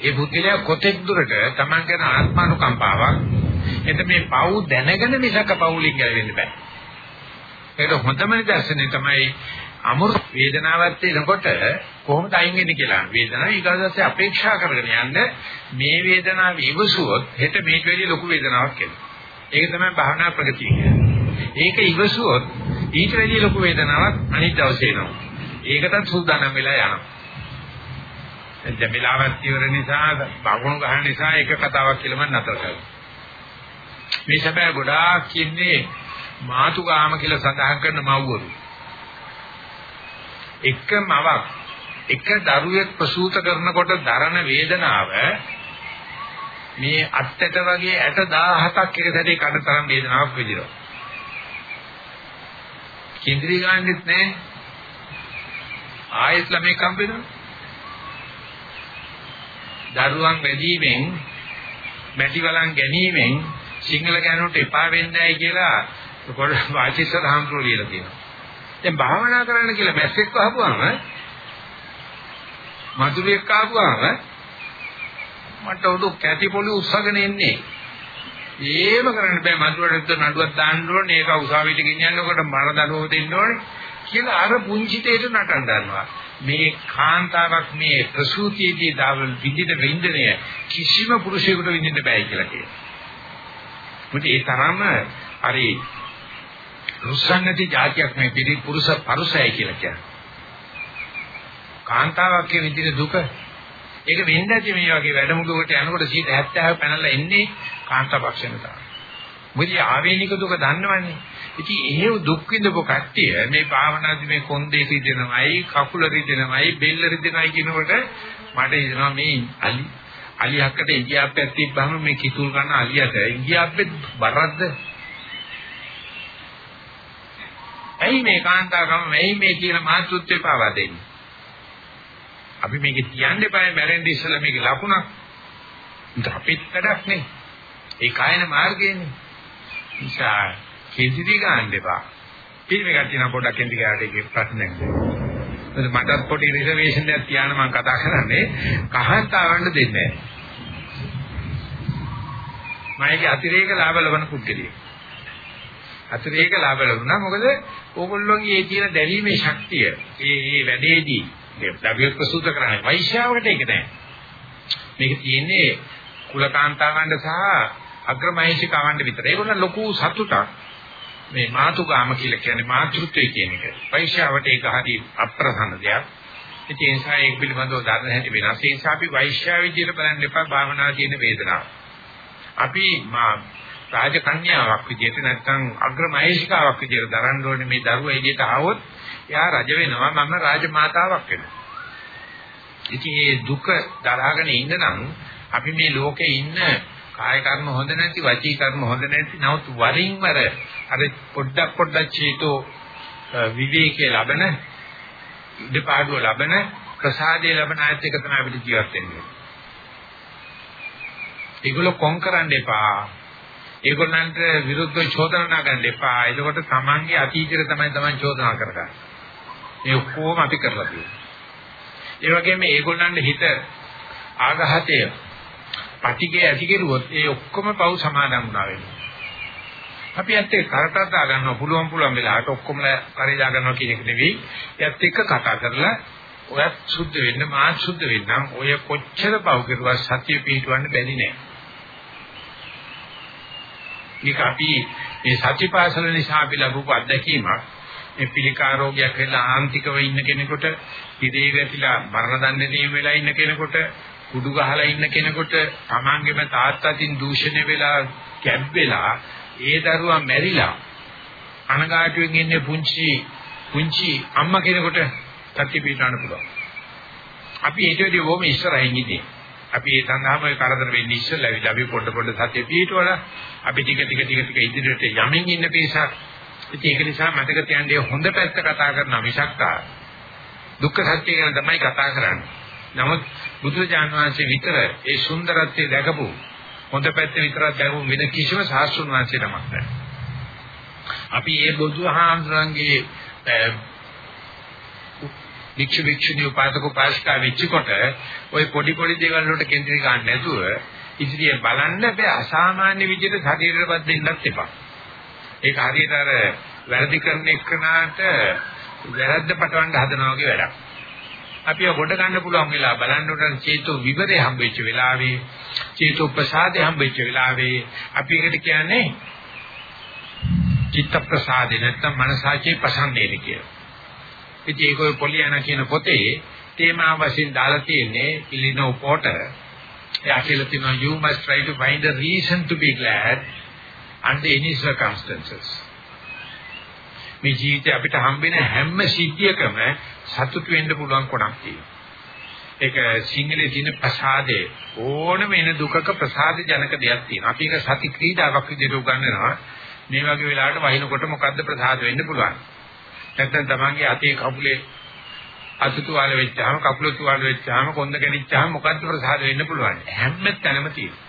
ඒ පුද්ගලයා කොතෙක් දුරට Taman කරන ආත්මානුකම්පාවක් එතන මේ පව් දැනගෙන මිසක පවුලින් ගැලවෙන්න බෑ. ඒකට හොඳම නිදර්ශනය තමයි අමුරු වේදනාවක් එනකොට කොහොමද අයින් වෙන්නේ කියලා. වේදනාව ඊගාදස්සේ අපේක්ෂා කරගෙන යන්න මේ වේදනාව ඉවසුවොත් හෙට මේක වැඩි ලොකු වේදනාවක් එනවා. ඒක තමයි භාවනා ප්‍රගතිය කියන්නේ. ඒක ඉවසුවොත් ඊට වැඩි ලොකු වේදනාවක් අනිත් දවසේ එනවා. ඒකටත් සූදානම් වෙලා යනවා. දැන් වෙලාවක් ඉවර නිසා බගුණු ගහන නිසා එක කතාවක් කියලා මම නතර කරනවා. මේ සැබෑ ගොඩාක් කියන්නේ මාතුගාම කියලා සඳහන් කරන මව්වරු. එක මවක් එක දරුවෙක් ප්‍රසූත කරනකොට දරන වේදනාව මේ අත්තට වගේ ඇට 17ක් එක සැරේ කඩ තරම් වේදනාවක් විඳිනවා. කේන්ද්‍රී ගන්නෙත් නෑ. ආයෙත් ළමයි කම්බෙනවා. දරුවන් වැඩිවීමෙන් මැටි වලන් ගැනීමෙන් සිංහල ගෑනුන්ට එපා වෙන්නේ නැහැ කියලා පොඩ වාචිකව හම්තුරු ලියලා තියෙනවා. දැන් භාවනා කරන්න කියලා මැස්සෙක් වහපුවාම මధుරයක් ආපුවාම මට උඩු කැටි පොළු උස්සගෙන එන්නේ. ඒම කරන්න බෑ මధుරට නඩුවක් දාන්න ඕනේ ඒක උසාවියට ගෙනියනකොට මර දඩුව දෙන්න ඕනේ කියලා අර පුංචිතේට නටන ගන්නවා. මේ කාන්තාවක් මේ ප්‍රසූතියේදී දාවල් විඳින විඳිනය කිසිම පුරුෂයෙකුට විඳින්න බෑ කියලා කියනවා. මොකද ඒ තරම හරි රුස්සන්නති જાතියක් මේ පිළි පුරුෂ පරුසයි කියලා කියන්නේ. කාන්තාවක් කියන විදිහේ දුක ඒක වෙන්න ඇති මේ වගේ වැඩමුළුවකට යනකොට 70 පැනලා එන්නේ කාන්තා පක්ෂෙන් තමයි. මොකද ආවේනික දුක දන්නවන්නේ. ඉතින් එහෙව දුක් විඳපු කට්ටිය මේ භාවනාදී මේ කොන්දේ රිදෙනවයි කකුල රිදෙනවයි බෙල්ල රිදෙනවයි කියනකොට මට හිතෙනවා මේ අලි අලියක්කට ඉංගියාප්පයක් තිබ්බම මේ කිතුල් ගන්න අලියට ඉංගියාප්පෙත් බරද්ද ඇයි මේ කාන්තාවකම ඇයි මේ කියන මාතෘත්වය පාවා දෙන්නේ අපි මේක තියන්න එපා මැරෙන්න ඉස්සෙල්ලා මේක ලකුණක් අපිත් වැඩක් නේ ඒ කායන මාර්ගයනේ නිසා කෙන්දිරි ගන්න එපා. පිළිමේ කට්ටිය නම් පොඩ්ඩක් කෙන්දි ගාට ඒක ප්‍රශ්නයක් නෑ. මටත් පොඩි රිසර්වේෂන් එකක් තියාන මම කතා කරන්නේ කහත් ආවන්න දෙන්නේ නෑ. මයිගේ අතිරේක ලාභ ලබන පුද්ගලියෙක්. අතිරේක ලාභ ලැබුණා මොකද ඕගොල්ලෝගේ ඒ තියෙන දැරීමේ ශක්තිය ඒ ඒ වැඩේදී ළඟ ප්‍රසූත කරන්නේ වෛශ්‍යාවකට ඒක නෑ. මේක තියෙන්නේ කුලකාන්තාවන්ට සහ අග්‍රමහේශිකාවන්ට විතර. ඒගොල්ලන් ලොකු සතුටක් මේ මාතුකාම කියලා කියන්නේ මාතෘත්වය කියන එක. වෛශ්‍යාවට ඒක හරි අප්‍රසන්න දෙයක්. ඒ නිසා ඒක පිළිබඳව දරන හැටි වෙනස්. ඒ නිසා අපි වෛශ්‍යා විදියට බලන්න එපා භාවනා කියන වේදනාව. අපි මා රාජකන්‍යාවක් විදියට නැත්නම් අග්‍රමහේශිකාවක් විදියට දරන්න ඕනේ මේ දරුවා එළියට ආවොත් එයා රජ වෙනවා මම රාජමාතාවක් වෙනවා. ඉතින් මේ දුක දරාගෙන ඉන්න නම් අපි මේ ලෝකේ ඉන්න කාය කර්ම හොඳ නැති වචී කර්ම හොඳ නැති නමුත් වරින් වර අර පොඩ්ඩක් පොඩ්ඩක් චේතෝ විවේකයේ ලබන ඉදපාඩුව ලබන ප්‍රසාදයේ ලබන ආයත එක තමයි අපිට ජීවත් වෙන්නේ. ඒගොල්ලෝ කොන් කරන්න එපා. ඒගොල්ලන්ට විරුද්ධව චෝදනා ගන්න එපා. එතකොට තමන්ගේ අතීතයට තමයි තමන් චෝදනා කරගන්නේ. මේ ඔක්කොම අපි කරලා තියෙනවා. ඒ වගේම ඒගොල්ලන්ට හිත ආඝාතය පටිගය ඇති කෙරුවොත් ඒ ඔක්කොම පව් සමාදන් වුණා වෙනවා. අපි ඇත්තේ කරටත් දා ගන්නවා පුළුවන් පුළුවන් වෙලාවට ඔක්කොම කරේ දා ගන්නවා කියන එක නෙවෙයි. ඒත් එක්ක කතා කරලා ඔයත් සුද්ධ වෙන්න මාත් සුද්ධ වෙන්නම් ඔය කොච්චර පව් කෙරුවා සතිය පිටවන්න බැරි නෑ. මේක අපි මේ සතිපාසල නිසා අපි ලැබුව අත්දැකීමක්. මේ පිළිකා රෝගයක් වෙලා ආන්තිකව ඉන්න කෙනෙකුට, ඉදී වැටිලා මරණ දඬුවම් වෙලා ඉන්න කෙනෙකුට, කුඩු ගහලා ඉන්න කෙනෙකුට, තමන්ගේම තාත්තකින් දූෂණය වෙලා කැබ්බෙලා, ඒ දරුවා මැරිලා අනගාටුවෙන් ඉන්නේ පුංචි පුංචි අම්මා කෙනෙකුට සත්‍ය පිටාන්න පුළුවන්. අපි ඊට වඩා ඕම ඉස්සරහින් ඉන්නේ. අපි ඒ සඳහාම ඔය කරදර වෙන්නේ ඉස්සෙල්ලා විදිහ අපි පොඩ පොඩ සත්‍ය පිටවල අපි ටික ටික ටික ටික ඉදිරියට යමින් ඉන්න පිරිසක්. ඉතින් ඒක නිසා මතක තියාගන්න හොඳ පැත්ත කතා කරන මිසක්කා දුක්ඛ සත්‍ය ගැන තමයි කතා කරන්නේ. නමුත් බුදුරජාන් වහන්සේ විතර ඒ සුන්දරත්වය දැකපු හොඳ පැත්ත විතරක් දැකපු වෙන කිසිම සාස්ත්‍රුන් වහන්සේ නමක් නැහැ. අපි මේ බුදුහාමුදුරන්ගේ වික්ෂු වික්ෂුණී උපාසක උපාසිකා වෙච්චකොට ওই පොඩි පොඩි දේවල් වලට කේන්ද්‍රී ගන්න නැතුව ඉදිරියේ බලන්න බෑ අසාමාන්‍ය විදිහට ශරීරයපත් දෙන්නත් එපා. ඒක හරියට අර වැරදි කරන එක්කනාට වැරද්ද පටවන්න හදනවා වගේ වැඩක්. අපිව ගොඩ ගන්න පුළුවන් වෙලා බලන්න උනන චේතෝ විවරේ හම්බෙච්ච වෙලාවේ චේතෝ ප්‍රසාදේ හම්බෙච්ච වෙලාවේ අපි එකට කියන්නේ චිත්ත ප්‍රසාදේ නැත්තම් මනසාචේ ප්‍රසන්නේද කියලා. ඉතින් ඒක ඔය පොලියනා කියන පොතේ තේමා වශයෙන් දාලා තියෙන්නේ ඉලිනෝ පෝටර්. එයා කියලා තියෙනවා you must try to find a reason to be glad under any circumstances. මේ ජීවිතේ අපිට හම්බෙන හැම සිද්ධියකම සතුට වෙන්න පුළුවන් කොටක් තියෙනවා. ඒක සිංහලේ තියෙන ප්‍රසාදේ ඕනම වෙන දුකක ප්‍රසාද ජනක දෙයක් තියෙනවා. අපි ඒක සති ක්‍රීඩාවක් විදිහට උගන්වනවා. මේ වගේ වෙලාවට වහිනකොට මොකද්ද ප්‍රසාද වෙන්න පුළුවන්. නැත්නම් තමන්ගේ අතේ කකුලේ අසුතුවාල වෙච්චාම කකුල තුවාල වෙච්චාම කොන්ද කැඩිච්චාම මොකද්ද ප්‍රසාද වෙන්න පුළුවන් හැම තැනම තියෙනවා.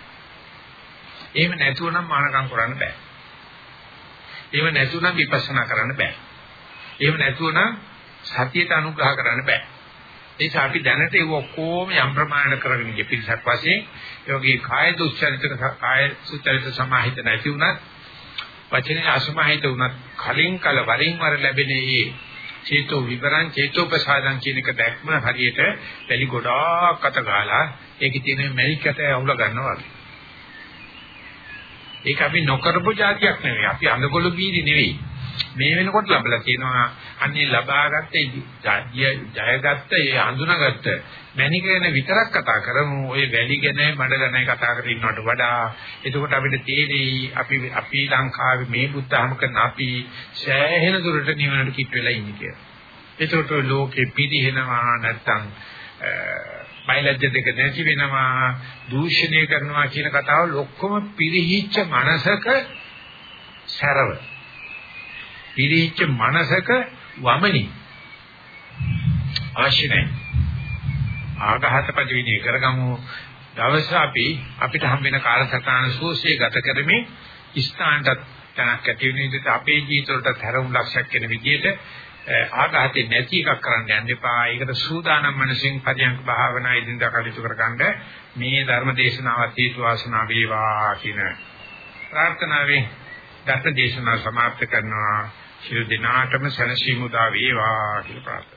එහෙම නැතුව නම් මානකම් කරන්න බෑ. එහෙම නැතුව නම් විපස්සනා කරන්න බෑ. එහෙම නැතුව නම් සතියට අනුග්‍රහ කරන්න බෑ. ඒ නිසා අපි දැනට ඒක ඔක්කොම යම් ප්‍රමාණයකට කරගෙන ගිය පිරිසක් වශයෙන් ඒ වගේ කාය දුස්චරිත කාය සුචරිත සමාහිත නැති වුණත් වචනේ අසමාහිත වුණත් කලින් කල වරින් වර ලැබෙන මේ චේතෝ විවරං චේතෝ ප්‍රසාදං කියන එක දැක්ම හරියට වැලි ගොඩාක් අත ගාලා ඒකේ තියෙන මැලිකට අවුල ගන්නවා වගේ. ඒක අපි නොකරපු જાතියක් නෙවෙයි. අපි අඳගොළු බීරි නෙවෙයි. මේ වෙනකොට ලැබලා තියෙනවා අන්නේ ලබාගත්ත ජයගත්ත ඒ අඳුනගත්ත මැණික ගැන විතරක් කතා කරමු ඔය වැලි ගැන මඩ ගැන කතා කරගෙන ඉන්නවට වඩා එතකොට අපිට තේරෙයි අපි අපි ලංකාවේ මේ බුද්ධහම කරන අපි සෑහෙන දුරට නිවනට කිට් වෙලා ඉන්නේ කියලා. එතකොට ලෝකෙ පිරිහෙනවා නැත්තම් බයලජ්‍ය දෙක නැති වෙනවා දූෂණය කරනවා කියන කතාව ඔක්කොම පිරිහිච්ච මනසක සරව පිරිච්ච මනසක වමනි අවශ්‍ය නැහැ. ආඝාත පරිවිණය කරගමු. දවස අපි අපිට හම් වෙන කාලසටහන සෝසේ ගත කරමින් ස්ථානට තනක් ඇති වෙන විදිහට අපේ ජීවිතවලට හැරවුම් ලක්ෂයක් වෙන විදිහට ආඝාතේ නැති එකක් කරන්න යන්න එපා. ඒකට සූදානම් මනසින් පරියන්ක භාවනා ඉදින්දා කටයුතු කරගන්න මේ ධර්ම දේශනාවත් හේතු වාසනා වේවා කියන ප්‍රාර්ථනාවෙන් ධර්ම දේශනාව සමාප්ත කරනවා. ශිරු දිනාටම සනසීමුදා වේවා කියලා ප්‍රාර්ථනා